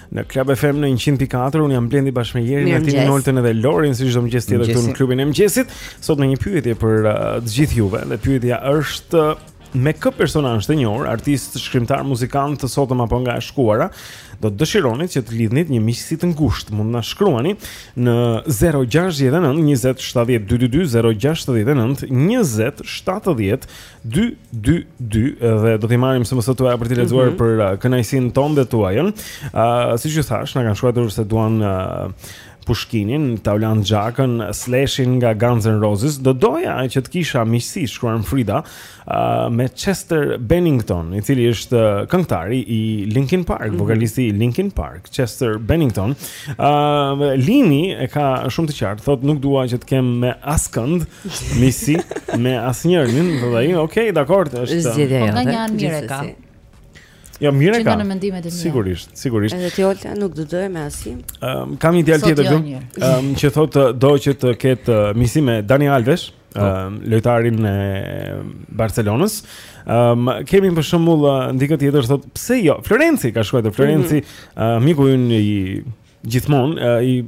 Në Club FM në 104 unë jam Blendi bashkë me Erin, Altinin, Oltën dhe Lorin si çdo mëngjes tjetër këtu në klubin e mëngjesit. Sot me një pyetje për uh, të gjithë juve. Dhe pyetja është me kë personazh të njohur, artist, shkrimtar, muzikant të sotëm apo nga e shkuara, do të dëshironi që të lidhnit një miqësi të ngushtë, mund të na shkruani në 069 20 70 222 069 20 70 222 dhe do t'i marrim SMS-të tuaja për t'i lexuar mm -hmm. për uh, kënaqësinë tonë dhe tuajën. Ëh, uh, siç ju thash, na kanë shkruar se duan uh, Pushkinin, Taulant Xhakën, Slashin nga Guns N' Roses. Do doja që të kisha miqësi shkruan Frida uh, me Chester Bennington, i cili është uh, këngëtari i Linkin Park, mm -hmm. vokalisti i Linkin Park, Chester Bennington. Ëm uh, Lini e ka shumë të qartë, thotë nuk dua që të kem me askënd miqësi me asnjërin, thotë ai, ok, dakord, është. Është zgjedhja jote. Po nga një anë mirë ka. Jo, mirë ka. Në mendimet e mia. Sigurisht, sigurisht. Edhe ti Olta nuk do doje me asnjë. Ëm um, kam një djalë tjetër këtu. Ëm um, që thotë do që të ketë uh, miqësi me Dani Alves. Po. Ëm uh, lojtarin e Barcelonës. Ëm um, kemi për shembull uh, dikë tjetër thot pse jo? Florenci ka shkruajtur Florenci, mm -hmm. uh, miku ynë i gjithmonë uh, i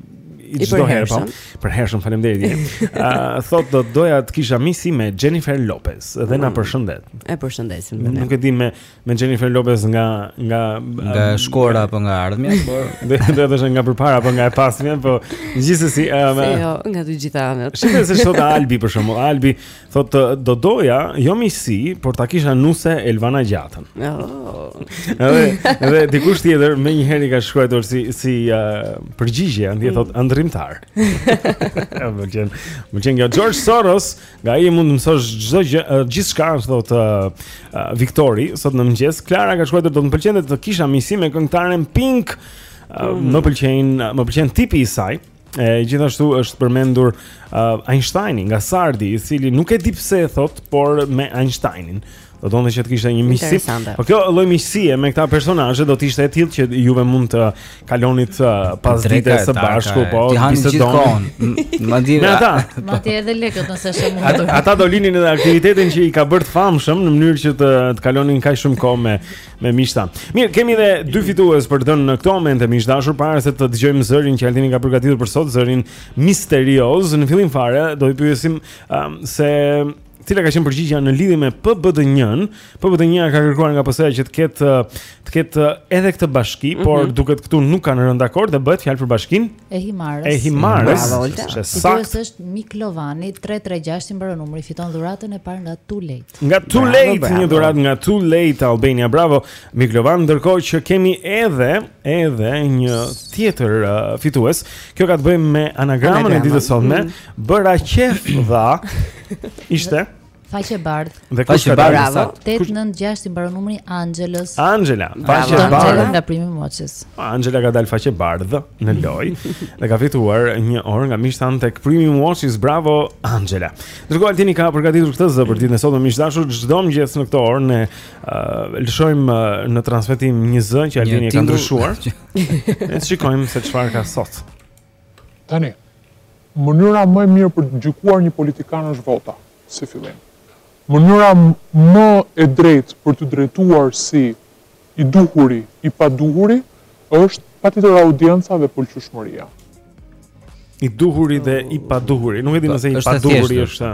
i çdo herë po. I përhershëm faleminderit. Ë uh, thot do doja të kisha miqësi me Jennifer Lopez dhe mm. na përshëndet. E përshëndesim. Nuk e di me me Jennifer Lopez nga nga nga um, e shkuara apo nga e ardhmja, por do të thotë nga përpara apo nga e pasmja, po gjithsesi ëh um, jo, nga të gjitha anët. Shikoj se sot Albi për shembull, Albi thotë do doja jo miqësi, por ta kisha nuse Elvana Gjatën. Oh. Edhe edhe dikush tjetër më një herë i ka shkruar si si uh, përgjigje, andaj mm. thotë ëndërrimtar. Më pëlqen. Më pëlqen nga George Soros Nga ai mund të mësosh çdo gjë, gjithçka thot uh, uh, Viktori sot në mëngjes. Klara ka shkruar do të më pëlqente të kisha miqësi me këngëtaren Pink. Uh, mm. Më pëlqen, më pëlqen tipi i saj. E gjithashtu është përmendur uh, Einsteini nga Sardi, i cili nuk e di pse e thot, por me Einsteinin. Do të donte që të kishte një miqësi. Po kjo lloj miqësie me këta personazhe do të ishte e tillë që ju mund të kalonit uh, pasditet së bashku, po bisedon. Madje ata, madje edhe lekët nëse është mundur. Ata do linin edhe aktivitetin që i ka bërë të famshëm në mënyrë që të të kalonin kaq shumë kohë me me miqtë. Mirë, kemi edhe dy fitues për të dhënë në këto momente miq të dashur para se të dëgjojmë zërin që Altini ka përgatitur për sot, zërin misterioz. Në fillim fare do i pyesim um, se Cila ka qenë përgjigja në lidhje me PBDNJ-në? PBDNJ-ja ka kërkuar nga PS-ja që të ketë të ketë edhe këtë bashki, mm -hmm. por duket këtu nuk kanë rënë dakord dhe bëhet fjalë për bashkinë e Himarës. E Himarës. Sakt është Miklovani 336 i mbaron numri, fiton dhuratën e parë nga Too Late. Nga Too bravo, Late, bravo. një dhuratë nga Too Late Albania. Bravo Miklovan, ndërkohë që kemi edhe edhe një tjetër uh, fitues. Kjo ka të bëjë me anagramën Anagrama. e ditës së sotme. Mm -hmm. Bëra qejf tha. Ishte faqebardhë. Dhe kush ka dalë sa? 896 i mbaron numri Angelës. Angela, faqe e bardhë nga primi Moçes. Po Angela ka dalë faqebardhë në lojë dhe ka fituar një orë nga Mishtan tek primi Moçes. Bravo Angela. Dëgjo Altini ka përgatitur këtë zë për ditën e sotme miq të dashur çdo mëngjes në këtë orë ne uh, lëshojmë uh, në transmetim një zë që Altini e ka ndryshuar. Ne shikojmë se çfarë ka sot. Tani, mënyra më e mirë për të gjykuar një politikan është vota, si fillim. Mënyra më e drejtë për t'u drejtuar si i duhuri, i paduhuri, është patjetër audienca dhe pëlqyeshmëria. I duhuri dhe i paduhuri. Nuk e di nëse i paduhuri është.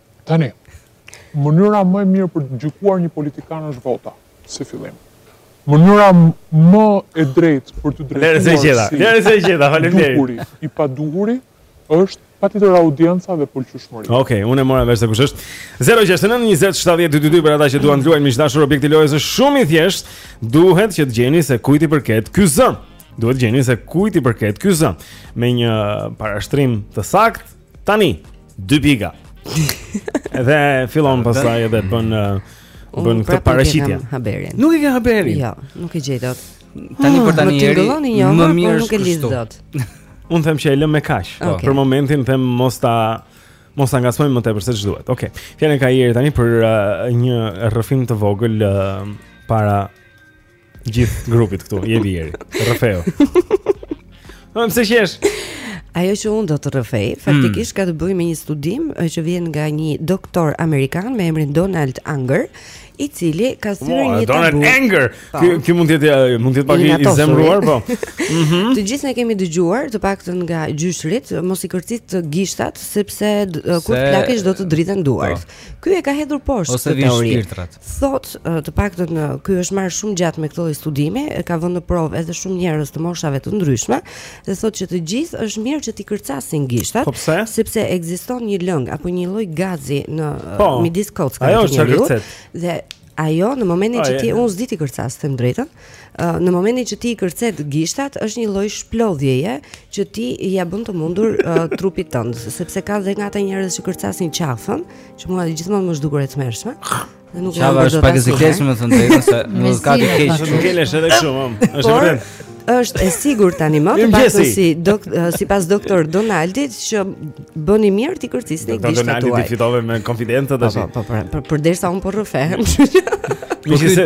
Tani, mënyra më e mirë për të gjykuar një politikan është vota, si fillim. Mënyra më e drejtë për t'u drejtuar si i duhuri i paduhuri është patjetër audienca dhe pëlqyeshmëria. Oke, okay, unë e mora vesh se kush është. 069-2722 për ata që duan të luajnë miq të dashur objekti i lojës është shumë i thjeshtë, duhet që të gjeni se kujt i përket ky zë. Duhet të gjeni se kujt i përket ky zë. Me një parashtrim të saktë, Tani, dy pika. Dhe fillon pastaj edhe bën bën këtë paraqitje. Nuk e ke haberin. Jo, nuk e gjej dot. Tani për ah, tani Eri. Më mirë nuk e lidh dot. Unë them që e lëmë me kaq. Po. Për momentin them mos ta mos ta ngacmojmë më tepër se ç'duhet. Okej. Okay. Fjalën e ka Eri tani për uh, një rrëfim të vogël uh, para Gjithë grupit këtu, jepi Eri, rrëfehu. Po pse qesh? Ajo që unë do të rrëfej, hmm. faktikisht mm. ka të bëjë me një studim që vjen nga një doktor amerikan me emrin Donald Anger, i cili ka thyer një tabu. Donald Anger, po. Ky mund të jetë eh, mund të jetë pak i, i zemruar, po. mm -hmm. Të gjithë ne kemi dëgjuar, të paktën nga gjyshërit, mos i kërcit gishtat, sepse eh, kur të plakesh do të dridhen duart. Po. Ky e ka hedhur poshtë këtë teori. Ose vishë shpirtrat. Thotë, të paktën ky është marrë shumë gjatë me këtë lloj studimi, e ka vënë në provë edhe shumë njerëz të moshave të ndryshme dhe thotë që të gjithë është mirë që t'i kërcasin gishtat, po pse? sepse ekziston një lëng apo një lloj gazi në po, midis kockave të njeriut dhe ajo në momentin që ti unë s'di t'i kërcas të them të drejtën, në momentin që ti i kërcet gishtat është një lloj shplodhjeje që ti ia bën të mundur uh, trupit tënd, sepse ka dhe nga ata njerëz që kërcasin qafën, që mua gjithmonë më është dukur e tmerrshme. Dhe nuk qafa është pak e sikletshme, me thënë të drejtën, se nuk ka të keq. Nuk kelesh edhe kështu, mam. Është vërtet. Është e sigurt tanimë, pasi dok sipas doktor Donaldit që bëni mirë t'i kërcisni gishtat tuaj. Doktor Donaldi i flet me konfidencë tash. Po, po, po, përderisa unë po rrëfehem. Kështu që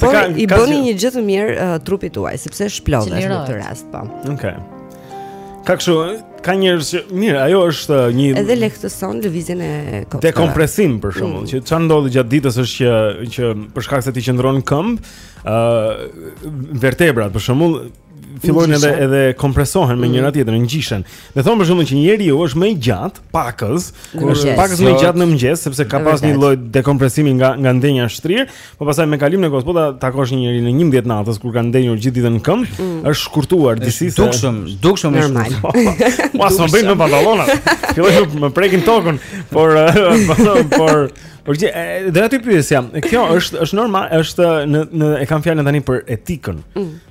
Por ka, i bëni një gjë të mirë uh, trupit tuaj sepse shplodhesh në këtë rast, po. Okej. Okay. Ka kështu, ka njerëz që mirë, ajo është uh, një Edhe lehtëson lëvizjen e kokës. Dekompresim për shembull, mm. që çfarë ndodh gjatë ditës është që që për shkak se ti qëndron në këmbë, uh, vertebrat për shembull fillojnë edhe edhe kompresohen me njëra mm. tjetrën, ngjeshen. Edhe thonë për shembull që njeriu është më i gjatë, pakëz, është pakëz më i gjatë në mëngjes sepse ka pas një lloj dekompresimi nga nga ndenja shtrirë, po pastaj me kalimin e kohës po ta takosh një njeri në 11 të natës kur ka ndenjur gjithë ditën në këmbë, mm. është shkurtuar disi se dukshëm, dukshëm normal. Po as më bëjnë me pantallona. Fillojnë më prekin tokën, por por Por dhe, do të pyesja, kjo është është normal, është në në e kam fjalën tani për etikën. Mm.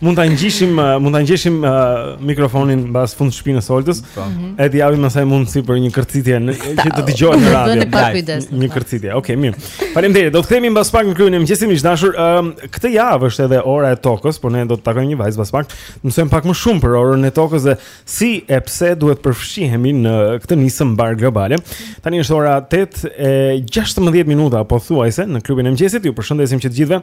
Mund ta ngjeshim, mund ta ngjeshim uh, mikrofonin mbas fundshpinës së Oltës. Po. Mhm. Edhe t'ia japim asaj mundësi për një kërcitje në, që të dëgjohet në radio. Një, një kërcitje. Okej, okay, mirë. Faleminderit. Do të kthehemi mbas pak në klubin e mëngjesit, miq të dashur. Um, këtë javë është edhe ora e tokës, por ne do të takojmë një vajzë mbas pak. Mësojmë pak më shumë për orën e tokës dhe si e pse duhet të përfshihemi në këtë nismë mbarëglobale. Tani është ora 8:16 minuta pothuajse në klubin e mëngjesit. Ju përshëndesim që të gjithëve.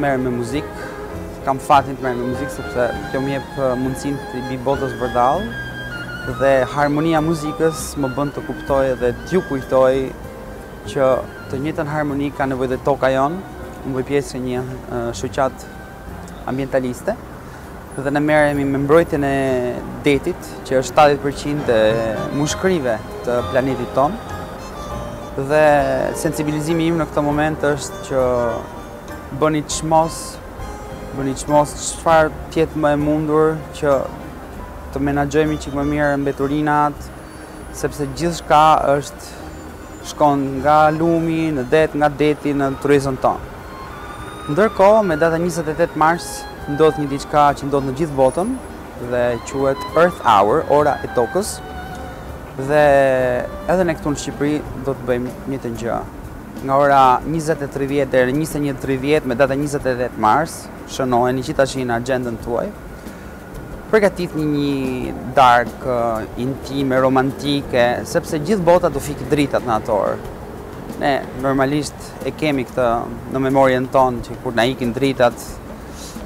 Merrem me muzikë, kam fatin të merrem me muzikë, sepse kjo më jep mundësinë t'i bie botës vërdallë, dhe harmonia e muzikës më bën të kuptoj dhe t'ju kujtoj që të njëjtën harmoni ka nevojë dhe toka jonë, unë bëj pjesë e një shoqate ambientaliste dhe ne merremi me mbrojtjen e detit, që është 70% e mushkërive të planetit tonë. Dhe sensibilizimi im në këtë moment është që bëni çmos, bëni çmos çfarë të jetë më e mundur që të menaxhojmë çik më mirë mbeturinat, sepse gjithçka është Shkon nga lumi në det, nga deti në tryezën tonë. Ndërkohë, me datën 28 mars ndodh një diçka që ndodh në gjithë botën dhe quhet Earth Hour, ora e tokës. Dhe edhe ne këtu në Shqipëri do të bëjmë të njëjtën gjë. Nga ora 20:30 deri në 21:30 me datën 28 mars, shënojeni gjithashtu në axhendën tuaj. Përgatitni një darkë intime, romantike, sepse gjithë bota do fikë dritat në atë orë. Ne normalisht e kemi këtë në memorien tonë që kur na ikin dritat,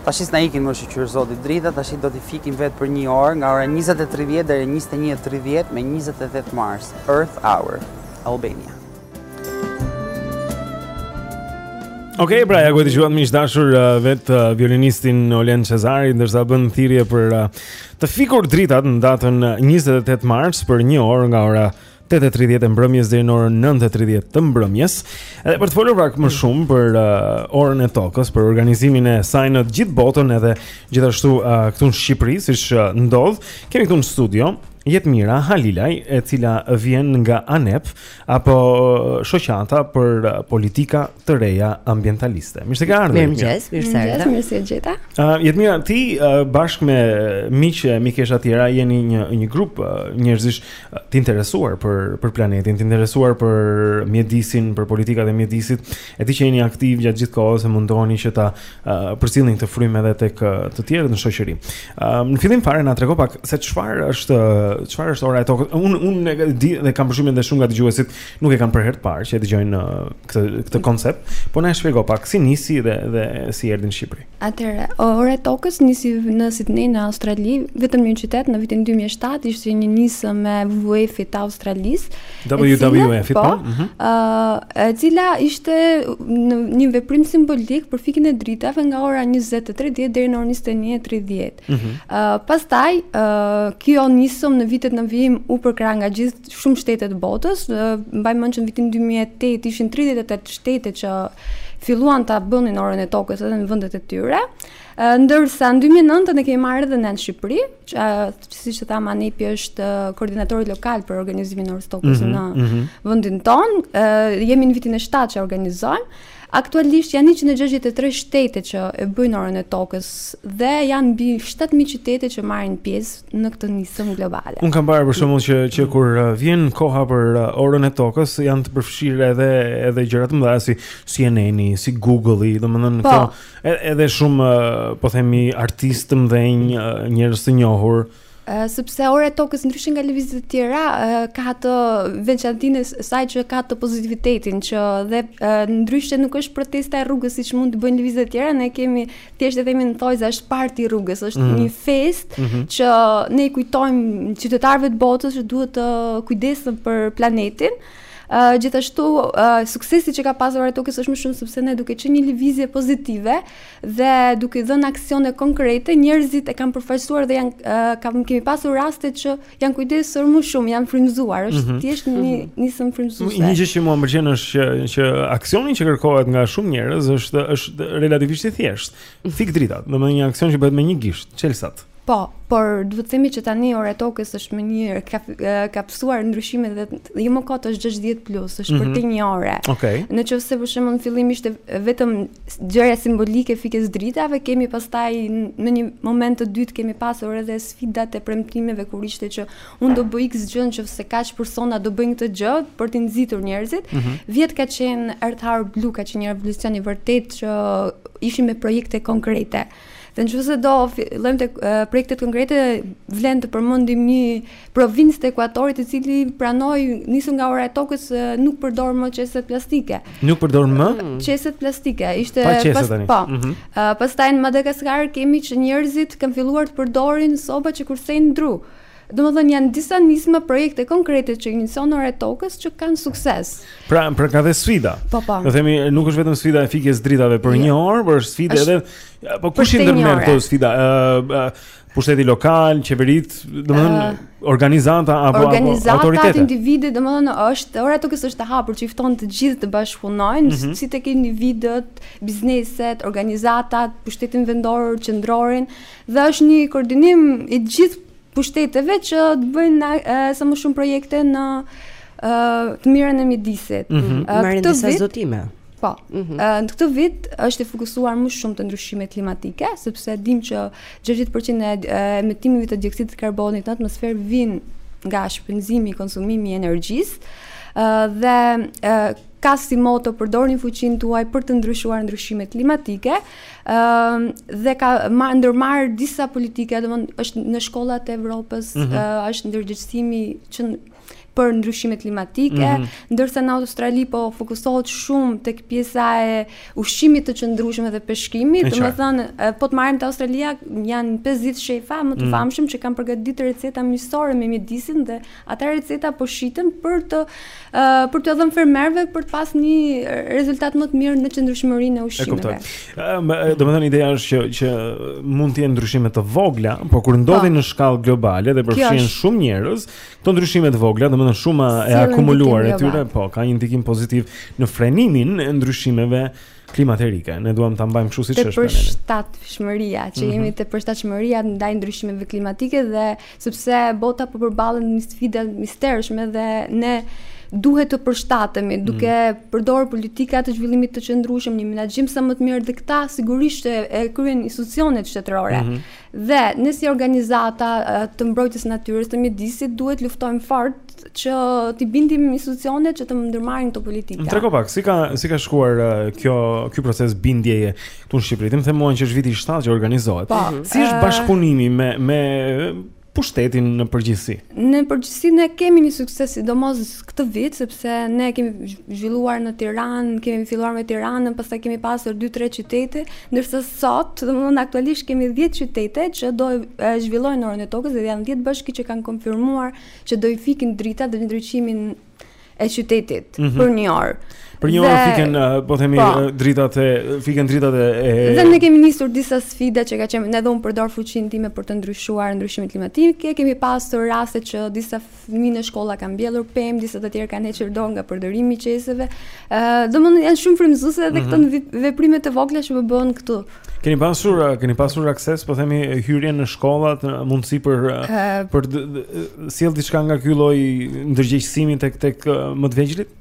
tashi s'na ikin më shyqyr zotit dritat, tashi do t'i fikim vetë për një orë nga ora 20:30 deri 21:30 me 28 mars, Earth Hour, Albania. Ok, pra, ja ku e dëgjuat miq të dashur uh, vetë uh, violinistin Olen Cesari, ndërsa bën thirrje për uh, të fikur dritat në datën 28 mars për një orë nga ora 8.30 e mbrëmjes deri në orën 9.30 të mbrëmjes. Edhe për të folur pak më shumë për uh, orën e tokës, për organizimin e saj në gjithë botën edhe gjithashtu uh, këtu në Shqipëri, siç uh, ndodh, kemi këtu në studio, Jetmira Halilaj, e cila vjen nga ANEP, apo shoqata për politika të reja ambientaliste. Mirë se ke ardhur. Mirëmëngjes, mirë se erdhe. Mirë se gjeta. Ë, uh, Jetmira, ti uh, bashkë me miq e mikesha të tjera jeni një një grup uh, njerëzish të interesuar për për planetin, të interesuar për mjedisin, për politikat e mjedisit. E di që jeni aktiv gjatë gjithë kohës e mundoheni që ta uh, përcillni këtë frymë edhe tek të tjerët në shoqëri. Uh, në fillim fare na trego pak se çfarë është çfarë është ora e tokës. Un un e di dhe kam përshtypjen dhe shumë nga dëgjuesit nuk e kanë për herë të parë që e dëgjojnë uh, këtë këtë koncept, por na e shpjego pak si nisi dhe dhe si erdhi në Shqipëri. Atëherë, ora e tokës nisi në Sydney në Australi, vetëm një qytet në vitin 2007 ishte një nisëm e WWF-it të Australisë. WWF-it, po. po. Mhm. Ëh, e cila ishte në një veprim simbolik për fikjen e dritave nga ora 20:30 deri në orën 21:30. Mhm. Ëh, pastaj, ëh, kjo nisëm në vitet në vijim u përkrah nga gjithë shumë shtete të botës. Mbaj mend që në vitin 2008 ishin 38 shtete që filluan ta bënin orën e tokës edhe në vendet e tyre. Ndërsa në 2009 e kemi marrë edhe në Shqipëri, që siç thamë ANEP-i është koordinatori lokal për organizimin e orës së tokës mm -hmm, në mm -hmm. vendin tonë. Jemi në vitin e 7 që e organizojmë. Aktualisht janë njëqind e gjashtëdhjetë e tre shtete që e bëjnë orën e tokës dhe janë mbi shtatë mijë qytete që marrin pjesë në këtë nisëm globale. Unë kam parë për shembull që që kur uh, vjen koha për uh, orën e tokës janë të përfshirë edhe edhe gjëra të mëdha si CNN-i, si Google-i, domethënë Po. këto e- edhe shumë uh, po themi artistë të mëdhenj, uh, njerëz të njohur. sepse ora e tokës ndryshe nga lëvizjet e tjera ka atë veçantinë e saj që ka atë pozitivitetin që dhe ndryshe nuk është protesta e rrugës siç mund të bëjnë lëvizjet e tjera ne kemi thjesht e themi në thonjëza është parti i rrugës është mm -hmm. një festë mm -hmm. që ne i kujtojmë qytetarëve të botës që duhet të kujdesen për planetin Uh, gjithashtu uh, suksesi që ka pasur ora e tokës është më shumë sepse ne duke qenë një lëvizje pozitive, dhe duke i dhënë aksione konkrete, njerëzit e kanë përfaqësuar dhe janë uh, kam kemi pasur raste që janë kujdesur më shumë, janë frymëzuar, është mm -hmm. thjesht një mhm. nisëm frymëzuese. Një gjë që mua më pëlqen është që që aksioni që kërkohet nga shumë njerëz është është relativisht i thjeshtë. Fik dritat, domethënë një aksion që bëhet me një gisht, çelsat. Po, por duhet të themi që tani ora e tokës është më një, ka, ka pësuar ndryshime dhe jo më kot është 60 plus, është për mhm. tej një ore. Okay. Në qoftë se për në fillim ishte vetëm gjëra simbolike fikje e dritave, kemi pastaj në një moment të dytë kemi pasur edhe sfidat e premtimeve kur ishte që unë do bëj x gjë në qoftë se kaq persona do bëjnë këtë gjë për të nxitur njerëzit. Mm -hmm. Vjet ka qenë Earth Hour Blue, ka qenë një revolucion i vërtetë që ishim me projekte konkrete. Dhe në qoftë se do fillojmë tek projektet konkrete, vlen të përmendim një provincë të Ekuadorit, i cili pranoi nisur nga ora e tokës nuk përdor më qeset plastike. Nuk përdor më mm. qeset plastike. Ishte pa qeset tani. Po. Mm -hmm. Pastaj në Madagaskar kemi që njerëzit kanë filluar të përdorin soba që kursejnë dru. Domethënë janë disa nisma projekte konkrete që i inicion ora e tokës që kanë sukses. Pra, pra ka dhe sfida. Po po. Domethënë nuk është vetëm sfida e fikjes së dritave për jo. një orë, por është sfida edhe po kush i ndërmerr këto sfida? Ë pushteti lokal, qeveritë, domethënë uh, organizata apo organizata, apo autoritete. Organizata individë, domethënë është ora e tokës është e hapur që i fton të gjithë të bashkëpunojnë, mm -hmm. si tek individët, bizneset, organizatat, pushtetin vendor, qendrorin, Dhe është një koordinim i gjithë pushteteve që të bëjnë sa më shumë projekte në të mirën e mjedisit. Mm -hmm. uh, marrin disa zotime. Po. Mm -hmm. uh, në këtë vit është e fokusuar më shumë te ndryshimet klimatike, sepse dimë që 60% e emitimeve të dioksidit të karbonit në atmosferë vijnë nga shpenzimi, konsumimi i energjisë. Uh, dhe uh, ka si moto përdorni fuqinë tuaj për të ndryshuar ndryshimet klimatike. dhe ka ma, ndërmarrë disa politike, domethënë, është në shkollat e Evropës, mm -hmm. është ndërgjegjësimi që në, për ndryshimet klimatike, mm -hmm. ndërsa në Australi po fokusohet shumë tek pjesa e ushqimit të qëndrueshëm dhe peshkimit, domethënë, po të marrim te Australia janë 50 shefa më të mm -hmm. famshëm që kanë përgatitur receta miqësore me mjedisin dhe Ato receta po shiten për të për t'u dhënë fermerëve për të pas një rezultat më të mirë në qëndrueshmërinë e ushqimeve. Ëh, domethënë ideja është që që mund të jenë ndryshime të vogla, por kur ndodhin po. në shkallë globale dhe përfshihen shumë njerëz, këto ndryshime të vogla, domethënë shuma e akumuluar e tyre, po ka një ndikim pozitiv në frenimin e ndryshimeve klimaterike. Ne duam ta mbajmë kështu siç është. Përshtatshmëria, që mhm. jemi te përshtatshmëria ndaj ndryshimeve klimatike dhe sepse bota po përballet me sfida të mistershme dhe ne duhet të përshtatemi mm. duke përdorur politika të zhvillimit të qëndrueshëm, një menaxhim sa më të mirë dhe këtë sigurisht e, e kryejnë institucionet shtetërore. Mm -hmm. Dhe ne si organizata të mbrojtjes së natyrës të mjedisit duhet të luftojmë fort që t'i bindim institucionet që të ndërmarrin këto politika. Më trego pak, si ka si ka shkuar kjo ky proces bindjeje? Këtu në Shqipëri, ti më the mua që është viti i 7 që organizohet. Po, mhm. si është bashkëpunimi me me pushtetin në përgjithësi? Në përgjithësi ne kemi një sukses sidomos këtë vit sepse ne kemi zhvilluar në Tiranë, kemi filluar me Tiranën, pastaj kemi pasur 2-3 qytete, ndërsa sot, domethënë aktualisht kemi 10 qytete që do e zhvillojnë orën e tokës dhe janë 10 bashki që kanë konfirmuar që do i fikin drita dhe ndriçimin e qytetit mm -hmm. për një orë. Për një orë fiken, po themi, po, po. dritat e fiken dritat e e Dhe ne kemi nisur disa sfida që ka qenë, domethënë përdor fuqinë time për të ndryshuar ndryshimin klimatik. Ke kemi pasur raste që disa fëmijë në shkolla kanë mbjellur pemë, disa të tjerë kanë hequr dorë nga përdorimi i qeseve. Ë, uh, domethënë janë shumë frymëzuese edhe mm -hmm. këto mhm. veprime të vogla që po bëhen këtu. Keni pasur keni pasur akses, po themi hyrje në shkolla, mundësi për për sjellë diçka nga ky lloj ndërgjegjësimi tek tek më të vegjlit?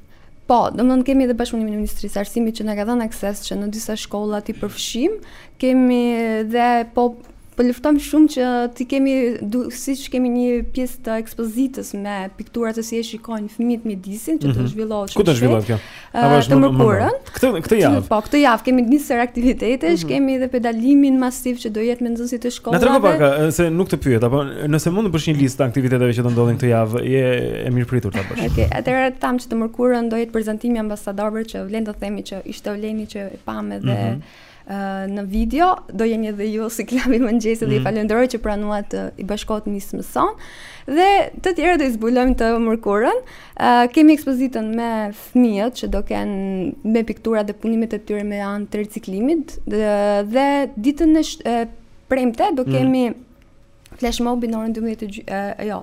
Po, domethënë kemi edhe bashkëpunimin e Ministrisë Arsimit që na ka dhënë akses që në disa shkolla t'i përfshijmë, kemi dhe po Po luftojmë shumë që t'i kemi du, siç kemi një pjesë të ekspozitës me piktura të si e shikojnë fëmijët mjedisin që mm -hmm. do mhm. zhvillohet shumë. Kur do zhvillohet kjo? Apo është më mërkurën? Këtë këtë javë. Po, këtë javë kemi një sërë aktivitetesh, mm -hmm. kemi edhe pedalimin masiv që do jetë me nxënësit e shkollave. Na trego pak eh, se nuk të pyeta, po nëse mund të bësh një listë aktiviteteve që do ndodhin këtë javë, je e mirëpritur ta bësh. Okej, okay, atëherë thamë që të mërkurën do jetë prezantimi ambasadorëve që vlen të themi që ishte Oleni që e pamë dhe mm -hmm në video do jeni dhe ju si klubi i mëngjesit mm. dhe i mhm. falenderoj që pranuat t'i bashkoheni nismës sonë dhe të tjerë do i zbulojmë të mërkurën uh, kemi ekspozitën me fëmijët që do kenë me piktura dhe punimet e tyre me anë të riciklimit dhe, dhe ditën e, e premte do mhm. kemi mm. flash mob në orën 12 e, jo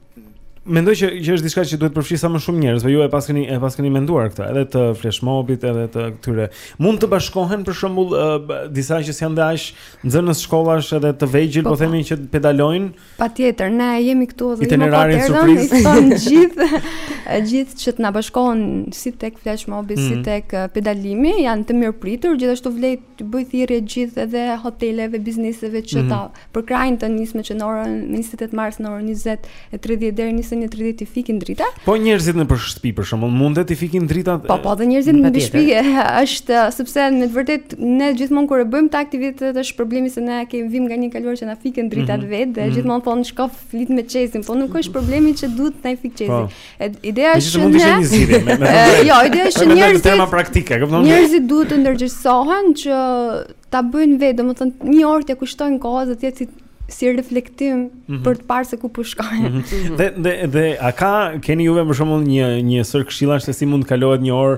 Mendoj që që është diçka që duhet përfshi sa më shumë njerëz, ju e paskeni e paskeni menduar këtë, edhe të flash mobit, edhe të këtyre. Mund të bashkohen për shembull uh, disa që s'janë dhe aq nxënës shkollash edhe të vegjël, po, po, po themi që pedalojnë. Patjetër, ne jemi këtu dhe jemi hapur, i ftojmë gjithë gjithë që të na bashkohen si tek flash mobi, mm -hmm. si mhm. tek pedalimi, janë të mirëpritur, gjithashtu vlen të bëj thirrje gjithë edhe hoteleve, bizneseve që mm -hmm. ta përkrahin këtë nismë që në orën 28 mars në orën 20:30 deri në 21:30 të fikin drita. Po njerëzit në shtëpi për shembull mundet të fikin drita? Po po, dhe njerëzit në shtëpi është sepse në të vërtetë ne gjithmonë kur e bëjmë këtë aktivitet është problemi se ne kemi vim nga një e kaluar që na fikeshin dritat mm -hmm. vetë dhe mm -hmm. gjithmonë thonë shko flit me ÇEZ-in, po nuk është problemi që duhet të na fikë ÇEZ-i. Po. Ideja është që ne një zgjidhje me me. Jo, ideja është që njerëzit tema praktike, kupton? Njerëzit duhet të ndërgjegjësohen që ta bëjnë vetë, domethënë një orë t'i kushtojnë kohë dhe të jetë si si reflektim mm -hmm. për të parë se ku po shkojmë. Mm -hmm. Dhe dhe dhe a ka keni juve për shembull një një sërë këshillash se si mund të kalohet një orë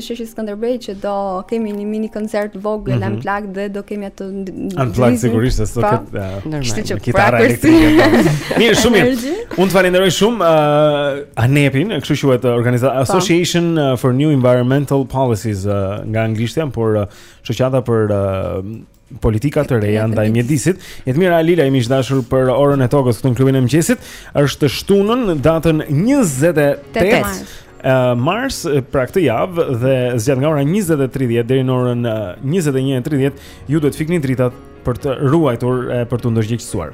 Sheshi Skënderbej që do kemi një mini koncert të vogël mm -hmm. unplugged dhe do kemi atë unplugged sigurisht se sot këtë kështu që kitara elektrike. Po. Mirë, shumë mirë. Unë të falenderoj shumë uh, ANEP-in, kështu quhet uh, organizata po. Association uh, for New Environmental Policies uh, nga anglishtja, por uh, shoqata për uh, politika të reja ndaj mjedisit. Jetmira Halilaj miq të dashur për orën e tokës këtu në klubin e mëngjesit. është shtunën në datën 28 mars pra këtë javë dhe zgjat nga ora 20:30 deri në orën 21:30 ju duhet të fikni dritat për të ruajtur e për t'u ndërgjegjësuar.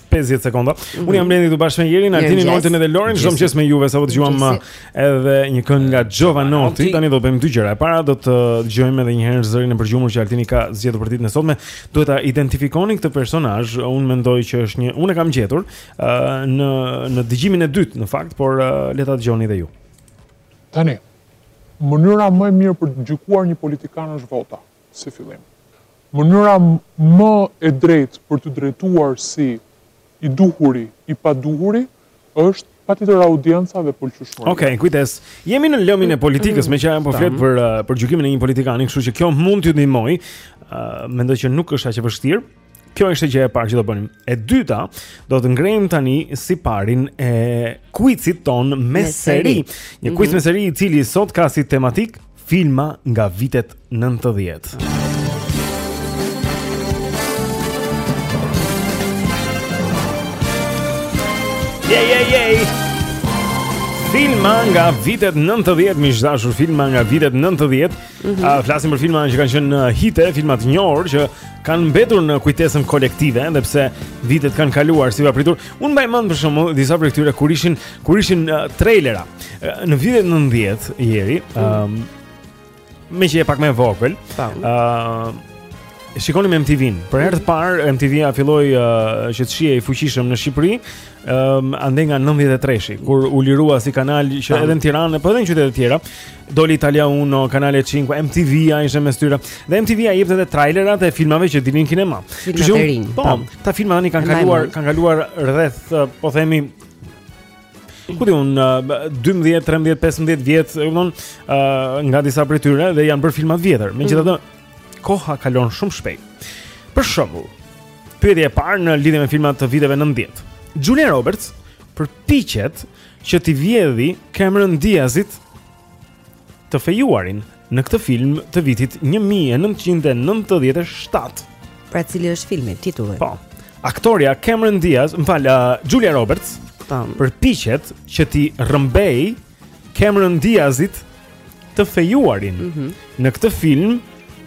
50 sekonda. Mhm. Unë jam Blendi këtu bashkë me Jerin, Altinin, Oltën dhe Lorin, çdo mëngjes me juve sapo dëgjuam uh, edhe një këngë nga Jovanotti. Tani do të bëjmë dy gjëra. E para do të uh, dëgjojmë edhe një herë zërin e përgjumur që Altini ka zgjedhur për ditën e sotme. Duhet ta identifikoni këtë personazh. Unë mendoj që është një, unë e kam gjetur uh, në në dëgjimin e dytë në fakt, por le ta dëgjoni edhe ju. Tani, mënyra më e mirë për të gjykuar një politikan është vota. si fillim. Mënyra më e drejtë për t'u drejtuar si i duhuri, i paduhuri, është patjetër audienca dhe pëlqyeshmëria. Okej, kujdes. Jemi në lëmin e politikës, meqë ajo po flet për për gjykimin e një politikani, kështu që kjo mund t'ju ndihmojë. Ëh, mendoj që nuk është aq e vështirë. Kjo është gjëja e parë që do bënim. E dyta, do të ngrejmë tani siparin e kuicit tonë me seri. Një kuic mhm. me seri i cili sot ka si tematikë filma nga vitet 90. Yeah, yeah, yeah. Filma nga vitet 90, miq të dashur filma nga vitet 90. Mm -hmm. uh, flasim për filma që kanë qenë uh, hite, filma të njohur që kanë mbetur në kujtesën kolektive, edhe pse vitet kanë kaluar si pa pritur. Unë mbaj mend për shembull disa prej këtyre kur ishin kur ishin uh, trailera. Uh, në vitet 90 Jeri, ëm mm -hmm. um, meqë je pak më e vogël, ë uh, Shikonim MTV-në. Për herë të parë MTV-a filloi uh, që të shihej fuqishëm në Shqipëri, ëm um, andej nga 93-shi, kur u lirua si kanal që edhe në Tiranë, po edhe në qytete të tjera. Doli Italia 1, Kanale 5, MTV-a ishte mes tyre. Dhe MTV-a jepte edhe trailerat e filmave që dilnin në kinema. Filmat e rinj. Po, po, këta filma tani kanë kaluar, kanë kaluar rreth, po themi ku di unë 12, 13, 15 vjet, e kupton, nga disa prej tyre dhe janë bërë filma të vjetër. Megjithatë, mm. koha kalon shumë shpejt. Për shembull, pyetja e parë në lidhje me filma të viteve 90. Julia Roberts përpiqet që t'i vjedhë Cameron Diazit të fejuarin në këtë film të vitit 1997. Pra cili është filmi, titulli? Po. Aktorja Cameron Diaz, më fal, uh, Julia Roberts, përpiqet që t'i rrëmbejë Cameron Diazit të fejuarin. Mm -hmm. Në këtë film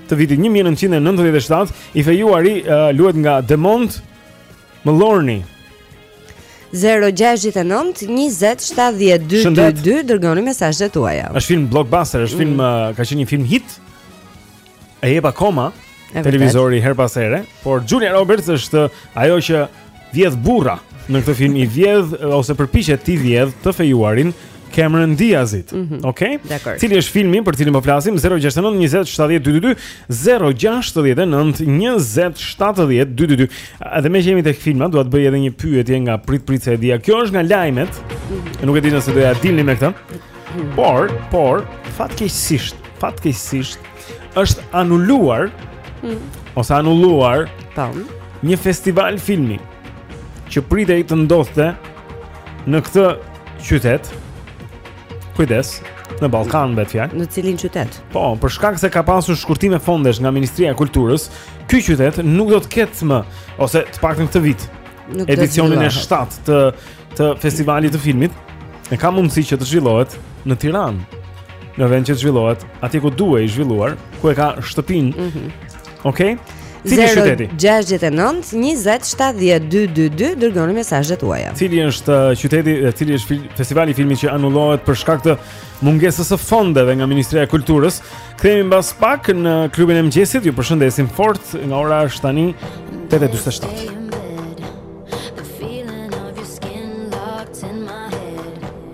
të vitit 1997 i fejuari uh, luhet nga Dermot Mulroney. 069 20 70 222 dërgoni mesazhet tuaja është film blockbuster, është film, mm. Uh, ka qenë një film hit E jep akoma televizori herë pas here Por Julia Roberts është ajo që Vjedh burra në këtë film i vjedh Ose përpiqet t'i vjedhë të fejuarin Cameron Diazit. Mm -hmm. Okej. Okay? Cili është filmi për cilin po flasim? 069 20 70 222 069 20 70 222. Dhe me që jemi tek filma, dua të bëj edhe një pyetje nga prit prit se e dija. Kjo është nga lajmet. Mm -hmm. Nuk e di nëse do ia dilni me këtë. Mhm. Por, por fatkeqësisht, fatkeqësisht është anuluar mm -hmm. ose anulluar një festival filmi që pritej të ndodhte Në këtë qytet Kujdes, në Ballkan bëhet fjalë. Në cilin qytet? Po, për shkak se ka pasur shkurtime fondesh nga Ministria e Kulturës, ky qytet nuk do të ketë më ose të paktën këtë vit nuk edicionin e 7 të të festivalit të filmit. E ka mundësi që të zhvillohet në Tiranë. Në vend që të zhvillohet atje ku duhej zhvilluar, ku e ka shtëpinë. Mm -hmm. Okej. Okay? Cili është qyteti? 069 20 70 222 dërgoni mesazhet tuaja. Cili është uh, qyteti, uh, cili është festivali i filmit që anullohet për shkak të mungesës së fondeve nga Ministria e Kulturës? Kthehemi mbas pak në klubin e mëngjesit. Ju përshëndesim fort nga ora është tani 8:47.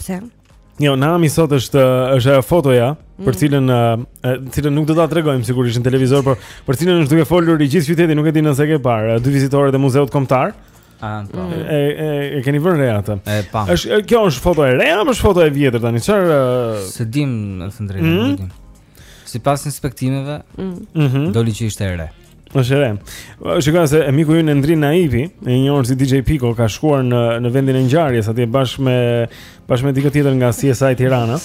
Pse? Jo, Nami sot është është ajo fotoja mm. për cilën e cilën nuk do ta tregojmë sigurisht në televizor, por për cilën është duke folur i gjithë qyteti, nuk e di nëse e ke parë, dy vizitoret e muzeut kombëtar. Ah, po. Mm. E e e keni vënë re atë. Është kjo është foto e re apo është foto e vjetër tani? Çfarë? S'e dimë, të them të drejtën, mm. nuk e di. Sipas inspektimeve, mm. Mhm. doli që ishte e re. Është e re. Shikoj se miku ynë Endri Naivi, i njohur si DJ Piko ka shkuar në në vendin e ngjarjes atje bashkë me bashkë me dikë tjetër nga CSI Tirana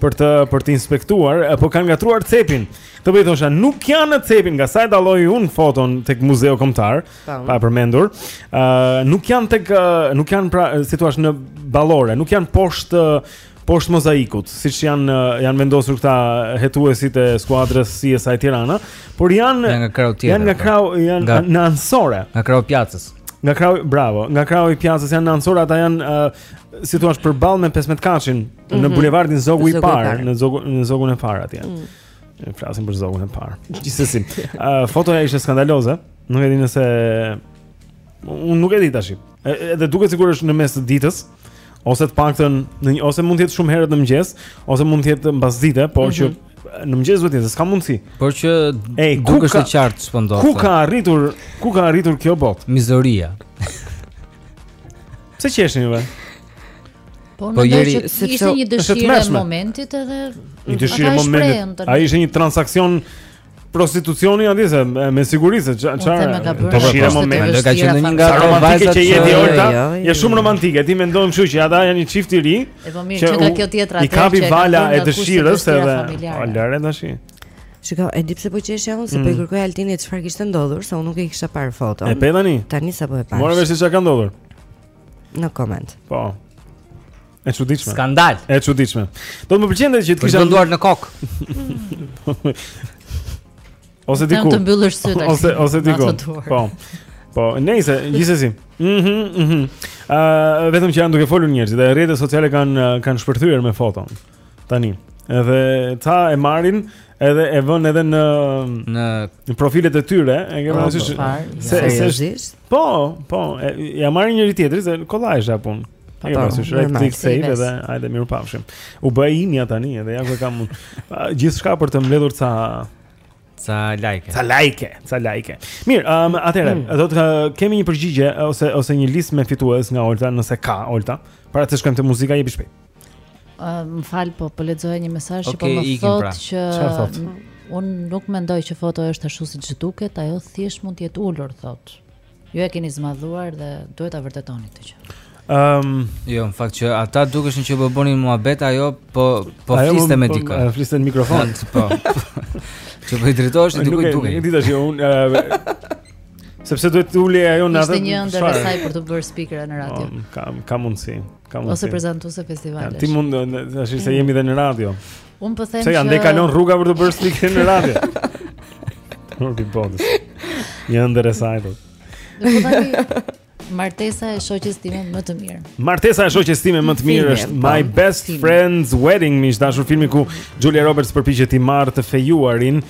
për të për të inspektuar, po kanë ngatërruar cepin. Unë do thosha, nuk janë në cepin, nga sa e dalloj unë foton tek Muzeu Kombëtar, pa e përmendur. Ë uh, nuk janë tek uh, nuk janë pra si thua në ballore, nuk janë poshtë uh, poshtë mozaikut, siç janë janë vendosur këta hetuesit e skuadrës CSI Tirana, por janë nga krau tjetër. Janë nga po. krau, janë nga, në ansore. Nga krau Piazzës. Nga krau, bravo, nga krau i Piazzës janë në ansore, ata janë uh, si thua përballë me 15 katshin mm -hmm. në mhm. bulevardin Zogu i parë, në Zogu në Zogun e parë atje. Mm. Ne flasim për Zogun e parë. Gjithsesi, uh, fotoja ishte skandaloze, nuk e di nëse unë nuk e di tash. Edhe duket sikur është në mes të ditës. Mm ose të paktën në një ose mund të jetë shumë herët në mëngjes, ose mund të jetë mbasdite, por mm -hmm. që mhm. në mëngjes duhet të jetë, s'ka mundsi. Por që nuk është e qartë ç'po ndodh. Ku ka arritur, ku ka arritur kjo botë? Mizoria. Pse qeshni juve? Po, po njeri se ishte një dëshirë e momentit edhe një dëshirë e momentit. Ai ishte një transaksion prostitucioni atje se me siguri se çfarë dëshire momenti do ka qenë një nga ato vajzat që je ti Olta jo, jo, je shumë jo. romantike ti mendon kështu që ata janë një çift i ri e po mirë çka kjo tjetra atë i kapi vala e dëshirës edhe o lere tash Shiko, e di pse po qeshja unë, se po i mm. tregoja Altinit çfarë kishte ndodhur, se unë nuk e kisha parë foton. E pe tani? Tani sapo e pash. Mora vesh se çka ka ndodhur. Në koment. Po. E çuditshme. Skandal. E çuditshme. Do të më pëlqente që të kisha nduar në kok. Ose ti ku? Të mbyllësh sytë. Ose ose diku. Po. Po, nejse, gjithsesi. Mhm, mhm. Ëh, ah, vetëm që janë duke folur njerëzit, dhe rrjetet sociale kanë kanë shpërthyer me foton. Tani, edhe ca e marrin edhe e vënë edhe në në profilet e tyre, e kemi po, rëndësishë. Po, se se Po, po, ja marrin njëri tjetrin se kollaj është apo. Ta ka pasur shrej të save edhe ajde mirupafshim. U bë imja tani edhe ja ku kam gjithçka për të mbledhur ca ca like. Ca like, ca like. Mirë, um, atëherë hmm. do të kemi një përgjigje ose ose një listë me fitues nga Olta nëse ka Olta. Para se të shkojmë te muzika jepi shpejt. Më fal, po po lexoja një mesazh okay, që po më ikim, thotë pra. që Çfarë thotë? Un nuk mendoj që fotoja është ashtu siç duket, ajo thjesht mund të jetë ulur, thotë. Ju e keni zmadhuar dhe duhet ta vërtetoni këtë gjë. Ëm, um, jo, në fakt që ata dukeshin që po bënin muhabet, ajo po po fliste me po, dikë. Ajo fliste në mikrofon. Po. Që po i drejtohesh ti kujt duket. Nuk e di tash un sepse duhet të ulej ajo në atë. Është një ëndërr e saj për t'u bërë speaker në radio. Po, kam kam mundsi. Kam ose prezantuese festivalesh. Ti mund tash se jemi dhe në radio. Un po them se ja andej kalon rruga për t'u bërë speaker në radio. Nuk i bëhet. Një ëndërr e saj. Martesa e shoqes time më të mirë. Martesa e shoqes time më të mirë është po, My Best Friend's Wedding, mi shih dashur filmi ku Julia Roberts përpiqet t'i marrë të fejuarin.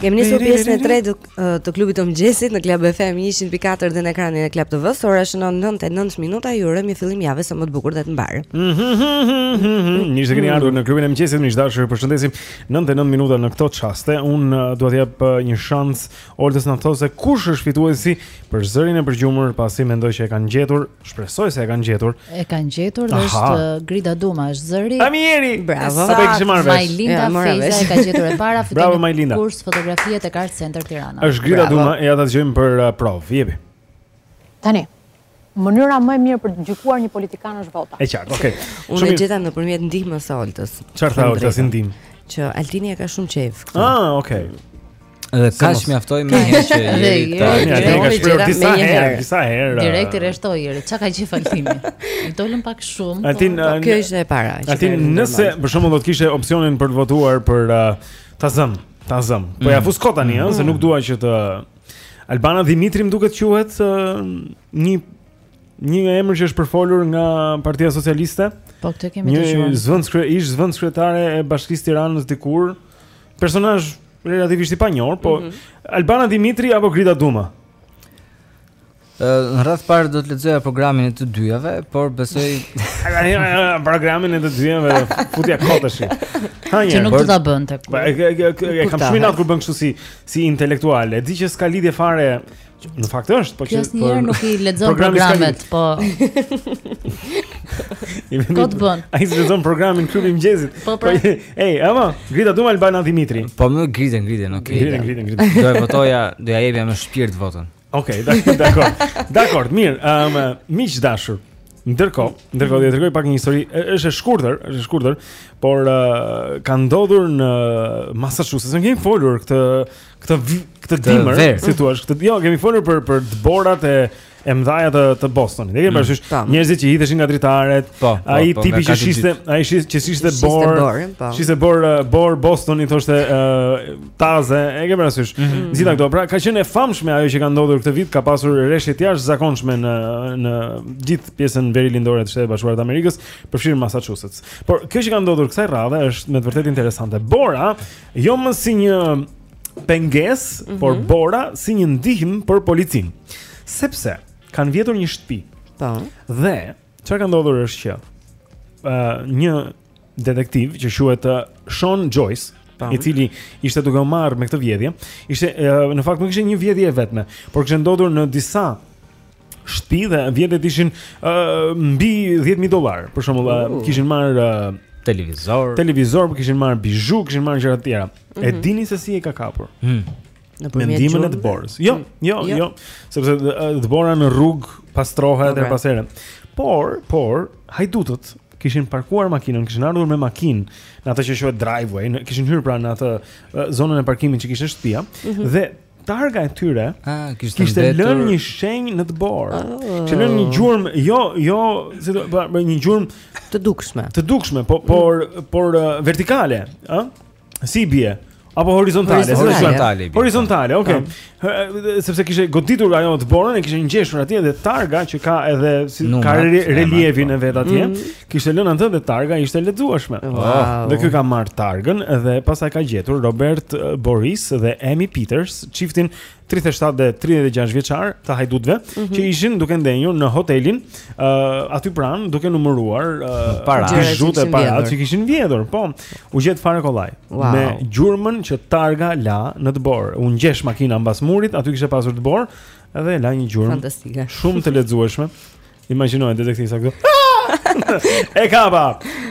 Kemi nisur pjesën e tretë të klubit të mëngjesit në Club FM 104 dhe në ekranin e Club TV. Ora shënon 9:09 minuta. Ju urojmë një fillim jave sa më të bukur dhe të mbarë. Mirë se keni ardhur në klubin e mëngjesit. Miq të dashur, ju përshëndesim. 9:09 minuta në këto çaste. Unë uh, dua t'i jap uh, një shans Oltës të na thotë se kush është fituesi për zërin e përgjumur, pasi mendoj që e kanë gjetur, shpresoj se e kanë gjetur. E kanë gjetur, dhe është uh, Grida Duma, është zëri. Amieri! Bravo! Sa po e kishim marrë vesh? Majlinda ja, Fejza e ka gjetur e para, fiton Bravo, Majlinda. kurs fotografie tek Art Center Tirana. është Grida Bravo. Duma, e ja ta dëgjojmë për uh, provë, jepi. Tani. Mënyra më e mirë për të gjykuar një politikan është vota. E qartë, okay. Unë e gjeta nëpërmjet ndihmës së Oltës. Çfarë tha Olta si ndihmë? Që Altini e ka shumë qejf këtë. Ah, okay. Dhe kaq mjaftoi menjëherë që Iri tani e ka shprehur disa herë Disa herë uh, Direkt i rreshtoi Iri, qa ka gjithë faltimi I dollën pak shumë po, Altin, po, uh, Kjo ishte e para Altin, nëse, për shembull do të kishe opsionin për të votuar për uh, ta zëm Ta zëm Po ia mm. fus kot tani, se mm. nuk dua që të Albana Dimitri më duket quhet uh, një një nga emër që është përfolur nga Partia Socialiste. Po këtë kemi dëgjuar. Një zëvendëskrye ish zëvendëskryetare e Bashkisë së Tiranës dikur. Personazh relativisht i panjohur, po mm -hmm. Albana Dimitri apo Grida Duma. Në radhë të parë do të lexoja programin e të dyjave, por besoj programin e të dyjave futja kot tash. Hajt një. Që nuk do ta bënte. Po e kam shumë inat kur bën kështu si si intelektual. E di që s'ka lidhje fare. Në fakt është, po që asnjëherë nuk i lexon programet, po. Kot bën. Ai lexon programin klubi i mëngjesit. Po, po. po ej, ama, Grida Duma Albana Dimitri. Po më Gridën, Gridën, okay. Gridën, Gridën, Gridën. Do e votoja, do ia jepja me shpirt votën. Okej, okay, dakor. Dakor, mirë. Ëm um, miq të dashur. Ndërkohë, ndërkohë do të tregoj pak një histori. Është e shkurtër, është e shkurtër, por uh, ka ndodhur në Massachusetts. Ne kemi folur këtë këtë këtë dimër, si thua, këtë jo, kemi folur për për dëborat e e mëdhaja të të Bostonit. E kemi mm, parasysh mm, njerëzit që hidheshin nga dritaret, po, po, ai po, tipi që shiste, ai ishte që shiste borë, po. shiste borë, borë Bostoni i thoshte uh, taze, e ke parasysh. Mm -hmm. Gjithë këto, pra ka qenë e famshme ajo që ka ndodhur këtë vit, ka pasur reshje të jashtëzakonshme në në gjithë pjesën verilindore të Shteteve të Bashkuara të Amerikës, përfshirë Massachusetts. Por kjo që ka ndodhur kësaj radhe është me të vërtetë interesante. Bora, jo më si një pengesë, mm -hmm. por Bora si një ndihmë për policinë. Sepse kanë vjedhur një shtëpi. Po. Dhe çfarë ka ndodhur është që ë uh, një detektiv që quhet uh, Sean Joyce, po. i cili ishte duke u marrë me këtë vjedhje. Ishte uh, në fakt nuk ishte një vjedhje e vetme, por kishte ndodhur në disa shtëpi dhe vjedhjet ishin uh, mbi 10000 dollar. Për shembull, uh, kishin marrë uh, televizor, televizor, kishin marrë bizhu, kishin marrë gjëra të tjera. Mm -hmm. E mhm. dini se si e ka kapur? Mm. Me ndihmën e dëborës. Jo, mm. jo, jo, jo, sepse dëbora në rrugë pastrohet okay. pas herë. Por, por hajdutët kishin parkuar makinën, kishin ardhur me makinë në atë që quhet driveway, në, kishin hyrë pra në atë zonën e parkimit që kishte shtëpia mm -hmm. dhe targa e tyre ah, kishte, kishte lënë një shenjë në dëborë. Ah. Kishte lënë një gjurmë, jo, jo, si do, pra, një gjurmë të dukshme. Të dukshme, po, por, por vertikale, ëh? Si bie? Apo horizontale, horizontale, horizontale, horizontale okay. Po. Sepse kishte goditur ajo dëborën e kishte ngjeshur atje dhe targa që ka edhe si numrat, ka relievin po. e vet atje, mm. kishte lënë atë dhe targa ishte lexueshme. Wow. Dhe ky ka marrë targën dhe pastaj ka gjetur Robert Boris dhe Amy Peters, çiftin 37 dhe 36 vjeçar të hajdutëve mm -hmm. që ishin duke ndenjur në hotelin uh, aty pranë duke numëruar uh, para bizhutë, paratë që kishin vjedhur po u gjet fare kollaj wow. me gjurmën që targa la në dëborë u ngjesh makina mbas murit aty kishte pasur dëborë edhe la një gjurmë shumë të lexueshme Imagjinoj detektivin sa këtu. e kapa.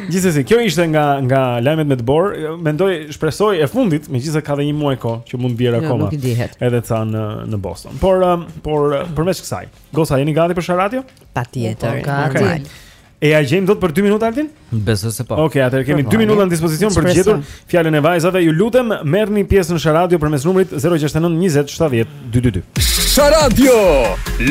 Gjithsesi, kjo ishte nga nga lajmet me dëborë. Mendoj, shpresoj e fundit, megjithëse ka dhe një muaj kohë që mund të bjerë jo, akoma. Edhe ca në në Boston. Por um, por uh, përveç kësaj, goca jeni gati për Sharadio? Patjetër. Po, okay. Ia gjejmë dot për 2 minuta Altin? Besoj se po. Okej, atëherë kemi 2 minuta në dispozicion për të gjetur fjalën e vajzave. Ju lutem, merrni pjesë në Sharadio përmes numrit 069 20 70 222. Sharadio,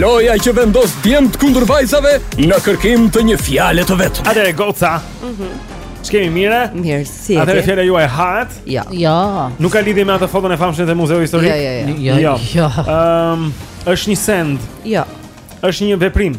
loja që vendos djemtë kundër vajzave në kërkim të një fjale të vetme. Atëherë goca. Mhm. Mm Ç'kemi mirë? Mirë, si. Atëherë fjala juaj hahet? Jo. Jo. Nuk ka lidhje me atë foton e famshme të Muzeut Historik? Jo, jo, jo. Jo. jo. jo. Ëm, është një send. Jo. Është një veprim.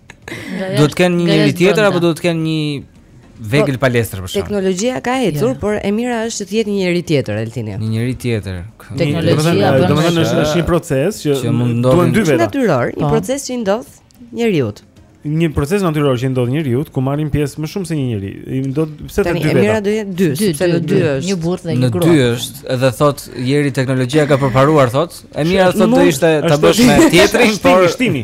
Duhet të kenë një njeri tjetër apo duhet të kenë një vegël po, palestër për shkak. Teknologjia ka ecur, por e mira është të jetë një njeri tjetër Altini. Një njeri tjetër. Teknologjia do të thonë është një proces që duhen dy veta. Është natyror, një po. proces që i ndodh njeriu. Një proces natyror që i ndodh njeriu, ku marrin pjesë më shumë se një njeri. I ndodh pse të dy veta. Tani e mira do jetë dy, sepse në dy është. Një burrë dhe një grua. Në dy është, edhe thotë jeri teknologjia ka përparuar thotë. E mira thotë do ishte ta bësh me tjetrin, por shtimi.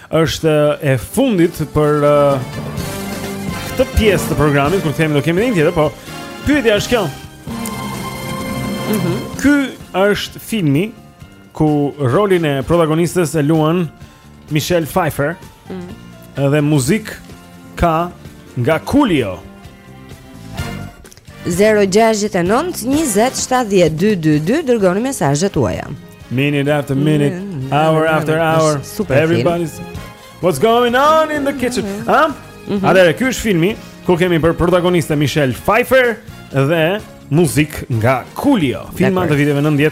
Është e fundit për uh, këtë pjesë të programit, kur kthehemi do kemi një tjetër, po pyetja është kjo. Mhm. Mm Ky është filmi ku rolin e protagonistes e luan Michelle Pfeiffer. Mhm. Mm dhe muzikë ka nga Coolio. 0-6-9-20-72-22 Dërgoni mesazhet tuaja Minute after minute mm, mm, Hour mm, after hour Super Everybody's film. What's going on in the kitchen mm -hmm. ah? mm -hmm. Atëherë, ky është filmi Ku kemi për protagoniste Michelle Pfeiffer Dhe muzikë nga Coolio Filma të viteve 90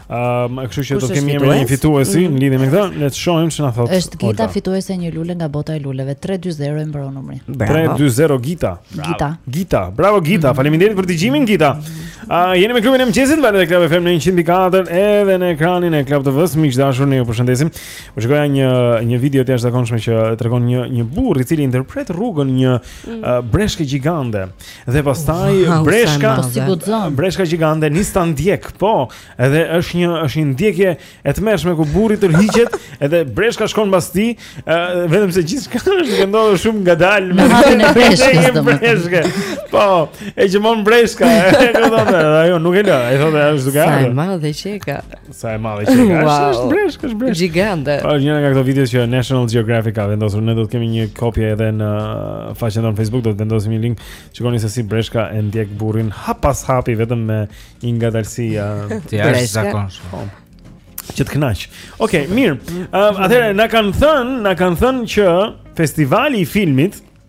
Ëm, um, kështu që do të kemi emrin e fituesi mm. në lidhje me këtë, le të shohim ç'na thotë. Është Gita fituese e një lule nga bota e luleve, 320 i mbaron numri. 320 Gita. Gita. Gita. Bravo Gita. Mm. Faleminderit për dëgjimin Gita. A uh, jeni me klubin e mëngjesit, valët e Club FM në 104 edhe në ekranin e Club TV-s, miq të dashur, ne ju përshëndesim. Po shikoja një një video të jashtëzakonshme që tregon një një burrë i cili i ndërpret rrugën një mm. uh, breshke gjigante. Dhe pastaj wow, breshka, po si breshka gjigante nis ta ndjekë. Po, edhe është një është një ndjekje e tmerrshme ku burri tërhiqet, edhe breshka shkon mbas tij, vetëm se gjithçka është duke ndodhur shumë ngadalë me hapin e breshkës domethënë. Po, e gjurmon breshka, e thonë, ajo nuk e lë, ai thotë ajo është duke ardhur. Sa e madhe qenka. Sa e madhe qenka. Është është breshk, është breshkë. Gjigante. Është njëra nga këto videot që National Geographic ka vendosur. Ne do të kemi një kopje edhe në uh, faqen tonë Facebook, do të vendosim një link. Shikoni se si breshka e ndjek burrin hap pas hapi vetëm me një ngadalësi uh, të jashtëzakonshme. Po. Që të kënaq. Okej, okay, mirë. Uh, Atëherë na kanë thënë, na kanë thënë që festivali i filmit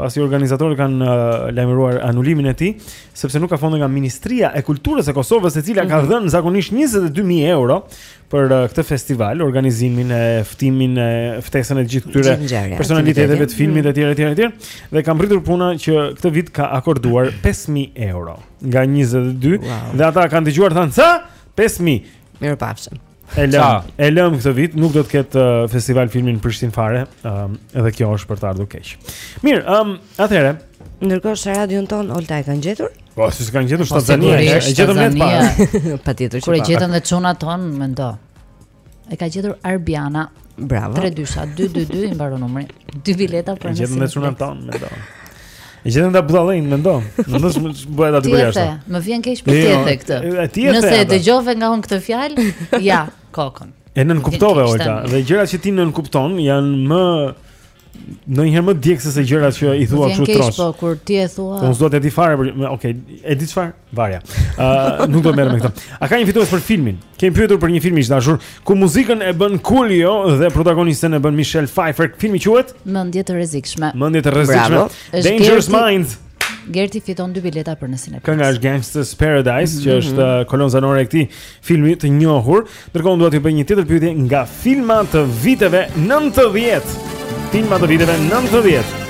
pasi organizatorët kanë uh, lajmëruar anulimin e tij, sepse nuk ka fonde nga Ministria e Kulturës së Kosovës, e cila mm -hmm. ka mhm. dhënë zakonisht 22000 euro për uh, këtë festival, organizimin e ftimin e ftesën e të gjithë këtyre personaliteteve të filmit mhm. etj etj etj dhe ka mbërritur puna që këtë vit ka akorduar 5000 euro nga 22 wow. dhe ata kanë dëgjuar thënë sa 5000 Mirupafshim. E lëm, e lëm këtë vit, nuk do të ketë uh, festival filmi në Prishtinë fare, um, edhe kjo është për të ardhur keq. Mirë, ëm, um, atëherë, ndërkohë se radion tonë Olta e kanë gjetur? Po, si s'e kanë gjetur po, Shtatzania, e gjetëm ne pas. Patjetër që. Kur e gjetën dhe çunat tonë, mendo. E ka gjetur Arbiana. Bravo. Tre dysha, dy dy dy i mbaron numri. Dy bileta për nesër. E gjetën dhe çunat tonë, mendo. E gjetën dhe budallenjtë, mendo. Mendo se bëhet aty ku jashtë. Më vjen keq për jo, ti këtë. Nëse e dëgjove nga unë këtë fjalë, ja, kokën. E nënkuptove Olta, dhe gjërat që ti nënkupton janë më ndonjëherë më djeg sesa gjërat që i thua kështu troç. Po, kur ti e thua. Unë s'do të di fare, por okay, e di çfarë? Varja. Ë, uh, nuk do të merrem me këtë. A ka një fitues për filmin? Kemi pyetur për një film shumë të dashur, ku muzikën e bën Coolio dhe protagonisten e bën Michelle Pfeiffer. Filmi quhet Mendje të rrezikshme. Mendje të rrezikshme. Dangerous Minds. Gerti fiton dy bileta për në Cineplex. Kënga është Gangsta's Paradise, mm -hmm. që mhm. është uh, kolonë zanore e këtij filmi të njohur. Ndërkohë dua t'ju bëj një tjetër pyetje nga filma të viteve 90. Filma të viteve 90.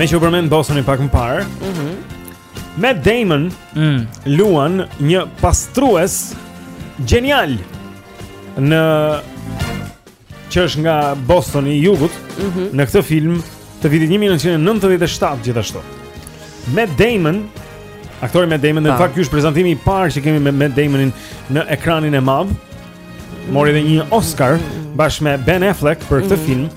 Meqë u përmend Bostoni pak më parë mm -hmm. Matt Damon mm. Luan një pastrues gjenial që është nga Bostoni i jugut mm -hmm. në këtë film të vitit 1997 gjithashtu. Matt Damon, aktori Matt Damon, në fakt ky është prezantimi i parë që kemi me Matt Damonin në ekranin e madh. Mori edhe një Oscar bashkë me Ben Affleck për këtë mm -hmm. film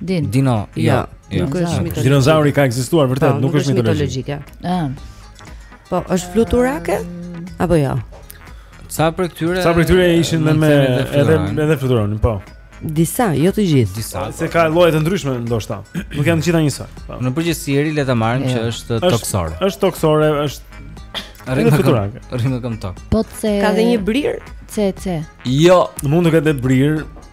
Din. Dino. Jo. jo. Nuk është mitologjike. Dinozauri ka ekzistuar vërtet, po, nuk është mitologjike. Ëh. Po, është fluturake? Apo jo? Sa për këtyre? Sa për këtyre ishin me me edhe edhe fluturonin, po. Disa, jo të gjithë. Disa. Se po. ka lloje të ndryshme ndoshta. Nuk janë të gjitha njësoj. Po. Në përgjithësi eri le ta marrim që është toksore. Është toksore, është, s'është fluturake. Rri me këmbë në tokë. Po se Ka dhe një brir? C C. Jo, mund të ketë brir.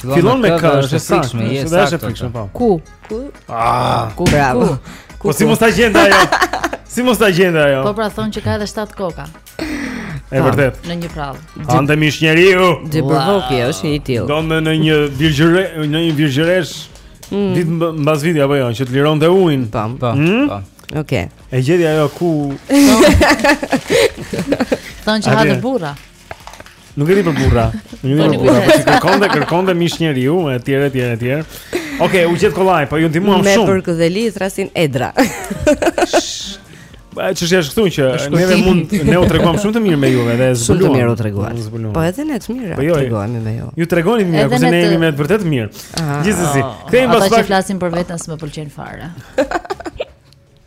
Fillon me K, është e frikshme, je saktë. Është e frikshme, po. Ku? Ku? Ah, ku bravo. Po si mos ta gjejë ajo? Si mos ta gjejë ajo? Po pra thonë që ka edhe 7 koka. E vërtetë. Në një përrallë. Hante mish njeriu. Dhe burvoki është i tillë. Donte një virgjëre, një virgjëreshë. Mm. Ditë mbas viti apo jo, që të lironte ujin. Po, po. Mm? Po. Okej. E gjeti ajo ku? Thonë që hante burra. Nuk e di për burra. Nuk e di për burra. Po si kërkon dhe kërkon dhe mish njeriu etj etj etj. Okej, okay, u gjet kollaj, po ju ndihmuam shumë. Me përkëdheli e thërrasin Edra. Ba që është këtu që neve mund ne u treguam shumë të mirë me juve dhe zbuluam. Shumë të mirë u treguat. Po edhe ne të mirë po jo, treguam me ju. Ju tregoni mirë, se ne jemi me të vërtetë mirë. Gjithsesi, kthehemi pas pak. Ata që flasin për veten s'më pëlqejnë fare.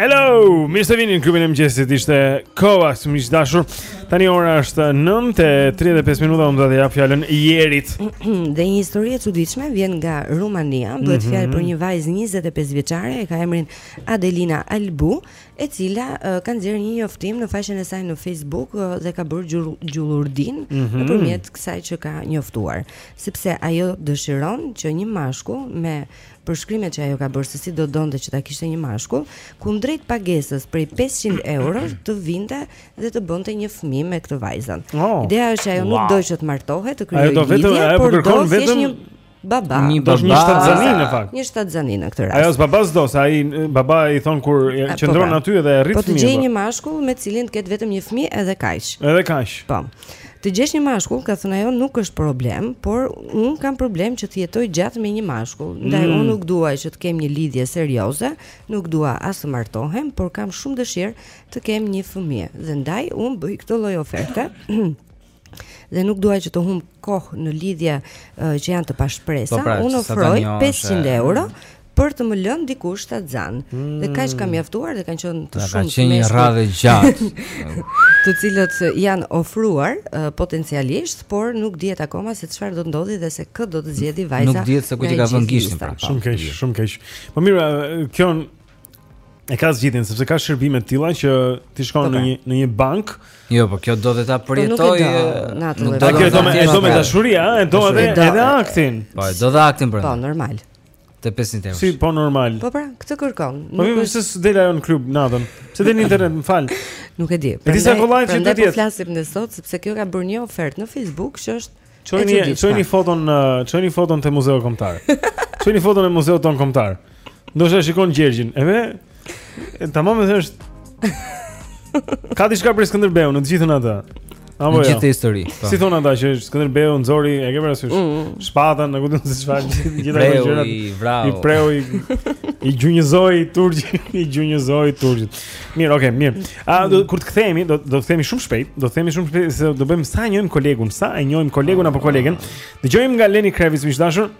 Hello, mirë se vini në klubin e mëngjesit. Ishte Kovac, miq të dashur. Tani ora është 9:35 minuta, unë do t'ia jap fjalën Erit. Dhe një histori e çuditshme vjen nga Rumania, bëhet mm -hmm. fjalë për një vajzë 25 vjeçare, e ka emrin Adelina Albu, e cila uh, ka nxjerrë një njoftim në faqen e saj në Facebook uh, dhe ka bërë gjurulldi mm -hmm. nëpërmjet kësaj që ka njoftuar, sepse ajo dëshiron që një mashkull me përshkrimet që ajo ka bërë se si do donte që ta kishte një mashkull, kundrejt pagesës prej 500 euro të vinte dhe të bënte një fëmijë me këtë vajzën. Oh, Ideja është që ajo wow. nuk do që të martohet, të krijojë lidhje, po por do të ishte një baba. Një baba, një shtatzani në fakt. Një shtatzani në këtë rast. Ajo s'baba s'do, se ai baba i thon kur po, qëndron pra. aty dhe rrit fëmijën. Po të gjej një mashkull me të cilin të ketë vetëm një fëmijë edhe kaq. Edhe kaq. Po. Të gjesh një mashkull, ka thënë ajo, nuk është problem, por un kam problem që të jetoj gjatë me një mashkull. Ndaj mm. un nuk dua që të kem një lidhje serioze, nuk dua as të martohem, por kam shumë dëshirë të kem një fëmijë. Dhe ndaj un bëj këtë lloj oferte. dhe nuk dua që të humb kohë në lidhje uh, që janë të pashpresa. Po pra, Unë ofroj 500 euro për të më lënë dikush shtatzënë. Mm. Dhe kaq ka mjaftuar dhe kanë qenë të shumtë. Ka qenë një rradhë e gjatë, të cilët janë ofruar uh, potencialisht, por nuk dihet akoma se çfarë do të ndodhi dhe se kë do të zgjidhë vajza. Nuk dihet se kujt i ka vënë gishtin. Pra. Shumë keq, shumë keq. Po mirë, kjo e ka zgjidhjen sepse ka shërbime të tilla që ti shkon po në pra. një në një bank. Jo, po kjo do vetë ta po përjetoj. Nuk do të. Kjo do me, do me dashuri, a? Do edhe edhe aktin. Po, do edhe aktin brenda. Po, normal. Te 500 euro. Si po normal. Po pra, këtë kërkon. Po pse s'del ajo në klub natën. Pse del në internet më fal? Nuk e di. Pra di sa kollaj që do të jetë. Po flasim ne sot sepse kjo ka bërë një ofertë në Facebook që është Çojini, çojini foton, çojini foton te Muzeu Kombëtar. Çojini foton e Muzeut Ton Kombëtar. Ndoshta shikon Gjergjin. Edhe Tamam edhe është Ka diçka për Skënderbeun në të gjithën atë. Apo jo. Në gjithë histori. Po. Si thon ata që Skënderbeu nxori, e ke parasysh? Mm, mm. Shpatën, nuk e di se çfarë gjithë gjithë ato gjëra. I vrau. I preu i i gjunjëzoi turqin, i gjunjëzoi turqin. Mirë, okay, mirë. A do, kur të kthehemi, do do të kthehemi shumë shpejt, do të kthehemi shumë shpejt se do bëjmë sa e njohim kolegun, sa e njohim kolegun apo kolegen. Dëgjojmë nga Leni Krevis miq të dashur.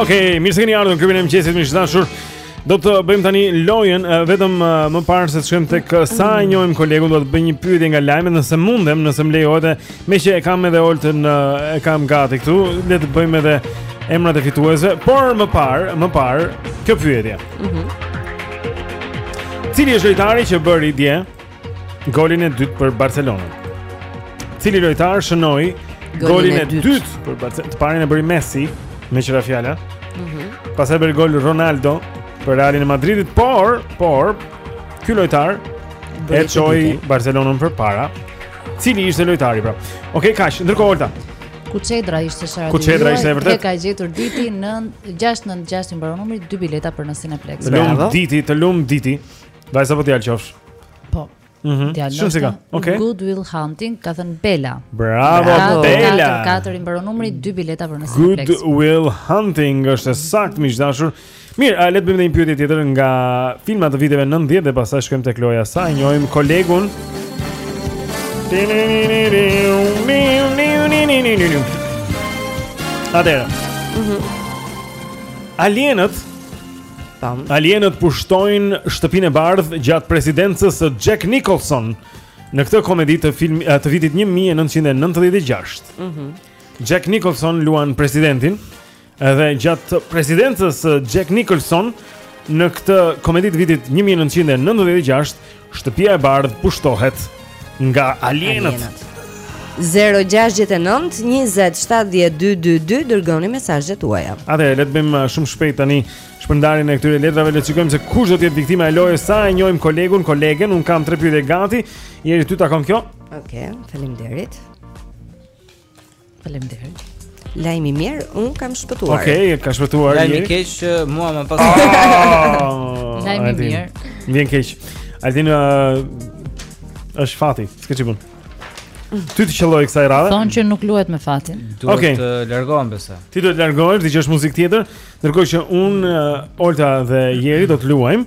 Okej, mirë se keni ardhur në klubin e mëngjesit miq të dashur. Do të bëjmë tani lojën vetëm më parë se të shkojmë tek sa e njohim kolegun, do të bëj një pyetje nga lajmet nëse mundem, nëse më lejohet. Meqë e kam edhe Oltën, e kam gati këtu, le të bëjmë edhe emrat e fituesve, por më parë, më parë, kjo pyetje. Mhm. Cili është lojtari që bëri dje? golin e dytë për Barcelonën. Cili lojtar shënoi golin e dytë për Barcelonën? Të parin e bëri Messi meqë ra fjala. Mhm. Mm Pastaj bëri gol Ronaldo për Realin e Madridit, por, por ky lojtar e çoi Barcelonën përpara. Cili ishte lojtari pra? Okej, okay, kaq, ndërkohë Olta. Kuçedra ishte sharada. Kuçedra ishte e vërtetë. E ka gjetur Diti 9696 i mbaron numri 2 bileta për në Cineplex. Të lum Diti, të lum Diti. Vajza po djalë qofsh. Po. Mhm. Mm Shumë sika. Okej. Okay. Good Will Hunting ka thën Bela. Bravo, Bravo Bela. 4 i mbaron numri 2 bileta për në Cineplex. Good Will Hunting është sakt miq dashur. Mirë, a le të bëjmë një pyetje tjetër nga filma të viteve 90 dhe pastaj shkojmë tek loja sa e njohim kolegun. Atëra. Mhm. Alienët Tam. Alienët pushtojnë shtëpinë e bardhë gjatë presidencës së Jack Nicholson në këtë komedi të film eh, të vitit 1996. Mhm. Mm Jack Nicholson luan presidentin dhe gjatë presidencës së Jack Nicholson në këtë komedi të vitit 1996 Shtëpia e Bardhë pushtohet nga alienët. alienët. 069 20 70 222 Dërgoni mesazhet tuaja Atëherë, le të bëjmë uh, shumë shpejt tani shpërndarjen e këtyre letrave Le të shikojmë se kush do të jetë viktima e lojës Sa e njohim kolegun, kolegen Unë kam tre pyrë e gati Jeri ty takon kjo Oke, okay, faleminderit Faleminderit. Lajmi mirë, un kam shpëtuar. Okej, okay, ka shpëtuar. Lajmi keq, mua më pas. Oh! Lajmi mirë. Vjen keq. Altin uh, është fati, s'ke çi bën. Ty të qëlloi kësaj radhe. Thonë që nuk luhet me fatin. Duhet okay. të largohem bëjsa. Ti duhet të largohesh, ti çik muzikë tjetër, ndërkohë që un uh, Olta dhe Jeri do të luajmë.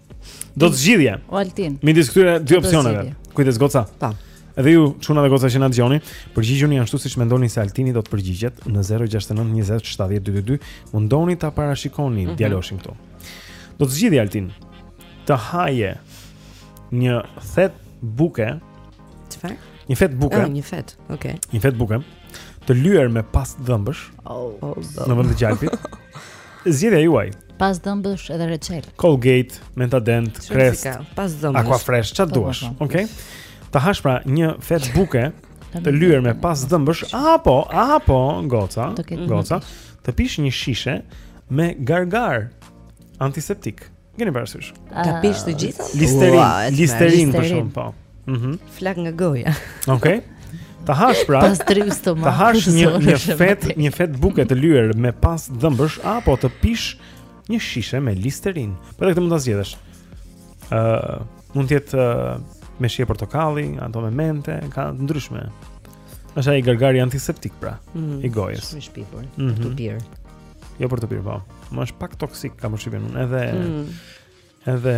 Do të zgjidhje. O Altin. Midis këtyre dy opsioneve. Kujdes goca. Tam. Po. Edhe ju çuna dhe goca që na dëgjoni, përgjigjuni ashtu siç mendoni se Altini do të përgjigjet në 069 20 70 222. Mundohuni ta parashikoni mm -hmm. djaloshin këtu. Do të zgjidhje Altin. Të haje një fet buke. Çfarë? Një fet buke. Oh, një fet. Okej. Okay. Një fet buke. Të lyer me pas dhëmbësh. Oh, oh, oh. Në vend të gjalpit. Zgjedhja juaj. Pas dhëmbësh edhe reçel. Colgate, Mentadent, Crest. Pas dhëmbësh. Aqua Fresh, çfarë po, po, të duash? Po. Okej. Të hash pra një fet buke të lyer me pas dhëmbësh apo apo goca, goca, të pish një shishe me gargar antiseptik. E keni parasysh. Ta ah. pish të gjitha? Listerin, wow, listerin për shumë, po. Mhm. Mm Flak nga goja. Okej. Okay. Të hash pra. Pas trius të marr. Të hash një një fet, një fet buke të lyer me pas dhëmbësh apo të pish një shishe me listerin. Po edhe këtë mund ta zgjedhësh. Ë, uh, mund të jetë uh, me shije portokalli, ato me mente, ka të ndryshme. Është ai gargari antiseptik pra, mm, i gojës. Shumë i shpifur, mm -hmm. të pirë. Jo për të pirë, po. Më është pak toksik kam përshtypjen unë, edhe mm. edhe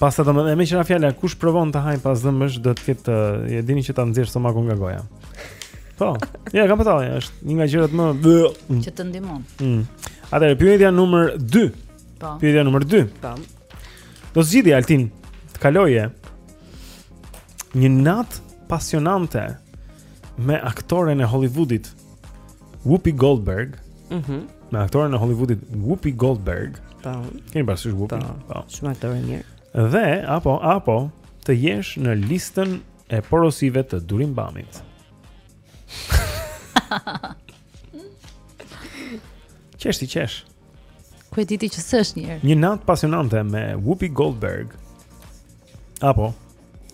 pasta domethënë me ça fjala kush provon të hajë pastë dhëmbësh do të ketë E dini që ta nxjerr stomakun nga goja Po Ja, kam thënë është një nga gjërat më mm. Që të ndihmon mm. Atëherë, pyetja numër 2 Po Pyetja numër 2 Po Do të zgjidhje, Altin Të kaloje Një natë pasionante Me aktoren e Hollywoodit Whoopi Goldberg. Mhm. Mm me aktoren e Hollywoodit Whoopi Goldberg. Po. Keni parasysh Whoopi? Po. po. Shumë aktore e mirë. Dhe apo apo të jesh në listën e porosive të Durim Bamit. Qesh ti qesh. Ku e diti që s'është një. Një natë pasionante me Whoopi Goldberg. Apo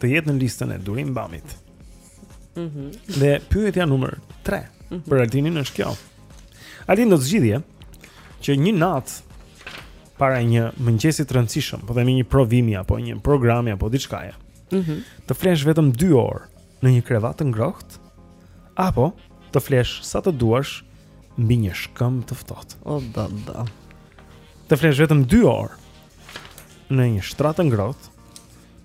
të jetë në listën e Durim Bamit. Mhm. Mm dhe pyetja numër 3 mm -hmm. për Altinin është kjo. Altin do të zgjidhje që një natë para një mëngjesi të rëndësishëm, po themi një provimi apo një programi apo diçkaje. Mhm. Mm të flesh vetëm 2 orë në një krevat të ngrohtë apo të flesh sa të duash mbi një shkëmb të ftohtë. O oh, da da. Të flesh vetëm 2 orë në një shtrat të ngrohtë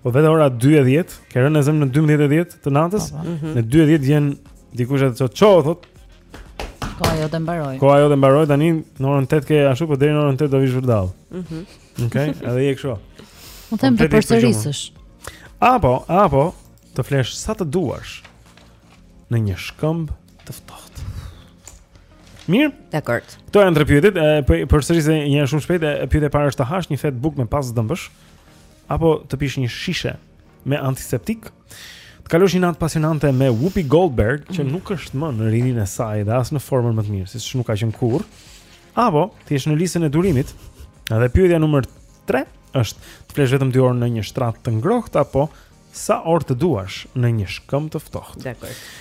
Po vete ora 2:10, ke rënë ta zëmë 12:10 të natës, po, po. Mhm. në 2:10 vjen dikush çohu çohu thotë. Po ajo të mbaroj. Po ajo të mbaroj tani në orën 8 ke ashtu po deri në orën 8 do vish vërdall. Mhm. Mm Okej, okay, edhe je kështu. Mund të them të përsërisësh. Apo, apo të flesh sa të duash në një shkëmb të ftohtë. Mirë? Dakor. Kto janë tre pyetjet? Përsërisë një herë shumë shpejt, pyetja e parë është të hash një fetë bukë me pastë dëmbësh. apo të pish një shishe me antiseptik, të kalosh një natë pasionante me Whoopi Goldberg, që mm. nuk është më në rininë e saj dhe as në formën më të mirë, siç nuk ka qenë kurrë, apo të jesh në listën e Durimit. Dhe pyetja numër 3 është, të flesh vetëm 2 orë në një shtrat të ngrohtë apo sa orë të duash në një shkëmb të ftohtë. Dakor.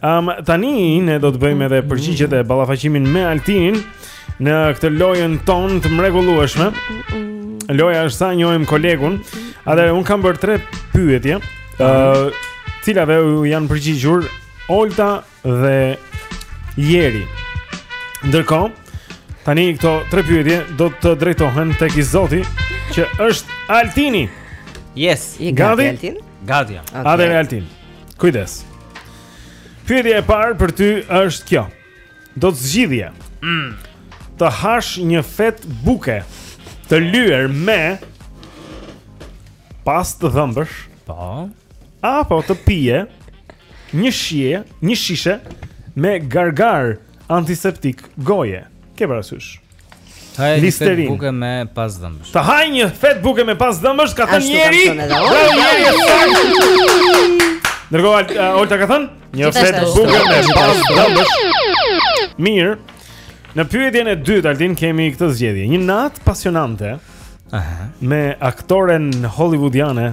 Um, tani ne do të bëjmë edhe përgjigjet e ballafaqimin me Altinin në këtë lojën tonë të mrekullueshme. Loja është sa njohim kolegun. Atëherë unë kam bërë tre pyetje, ë uh, cilave u janë përgjigjur Olta dhe Jeri. Ndërkohë, tani këto tre pyetje do të drejtohen tek i Zoti që është Altini. Je ti gati Altin. Gati. Okay. Atëherë Altin. Kujdes. Pyetja e parë për ty është kjo. Do të zgjidhje. Mm. Të hash një fetë buke të lyer me pastë dhëmbësh. Po. Apo të pije një shije, një shishe me gargarë antiseptik goje. Ke parasysh? Të ha një fetë buke me pastë dhëmbësh Të ha një fetë buke me pastë dhëmbësh Ka thënë njeri Ndërkohë, Olta ka thënë Një fetë buke me pastë dhëmbësh Mirë Në pyetjen e dytë, Altin, kemi këtë zgjedhje Një natë pasionante Me aktoren hollywoodiane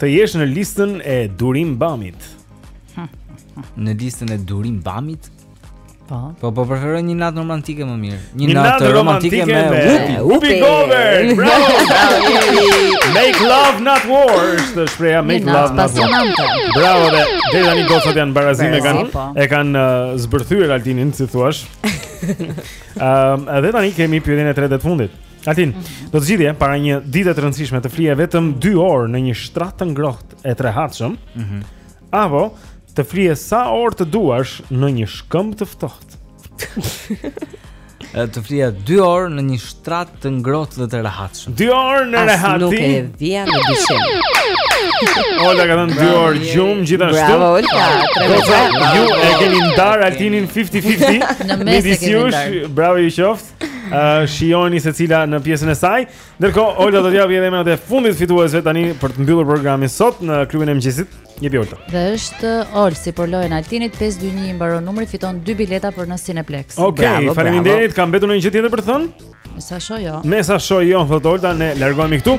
Të jesh në listën e Durim Bamit. Në listën e Durim Bamit? Po. Po po preferoj një natë romantike më mirë. Një, një natë, natë romantike, romantike me Whoopi. Whoopi Goldberg. Bravo. Make love not war. Është shprehja Make love not war. Bravo dhe deri tani gocat janë barazim e kanë po. e kanë uh, zbërthyer Altinin, si thua. Ehm, um, edhe tani kemi pyetjen e tretë të fundit. Altin, mm -hmm. do të zgjidhje para një dite të rëndësishme të flije vetëm 2 orë në një shtrat të ngrohtë e të rehatshëm. Mm -hmm. Apo të flije sa orë të duash në një shkëmb të ftohtë. të flija 2 orë në një shtrat të ngrohtë dhe të rehatshëm. 2 orë në rehati. Nuk e vija në dyshim. Ola ka thënë 2 orë gjumë gjithashtu. Bravo Olta. Ju e keni ndarë Altinin 50-50. Në mes e keni ndarë. Bravo ju qoftë. Uh, shijoni secila pjesën e saj Ndërkohë, Olta do t'ia vërë edhe emrat e fundit fitues tani Për të mbyllur programin sot në klubin e mëngjesit Jepi Olta Dhe është Olsi për lojën e Altinit 521 i mbaron numri fiton 2 bileta për në Cineplex Ok, faleminderit, ka mbetur ndonjë gjë tjetër për të thënë Me sa shoh jo Me sa shoh jo, thotë Olta, ne largohemi këtu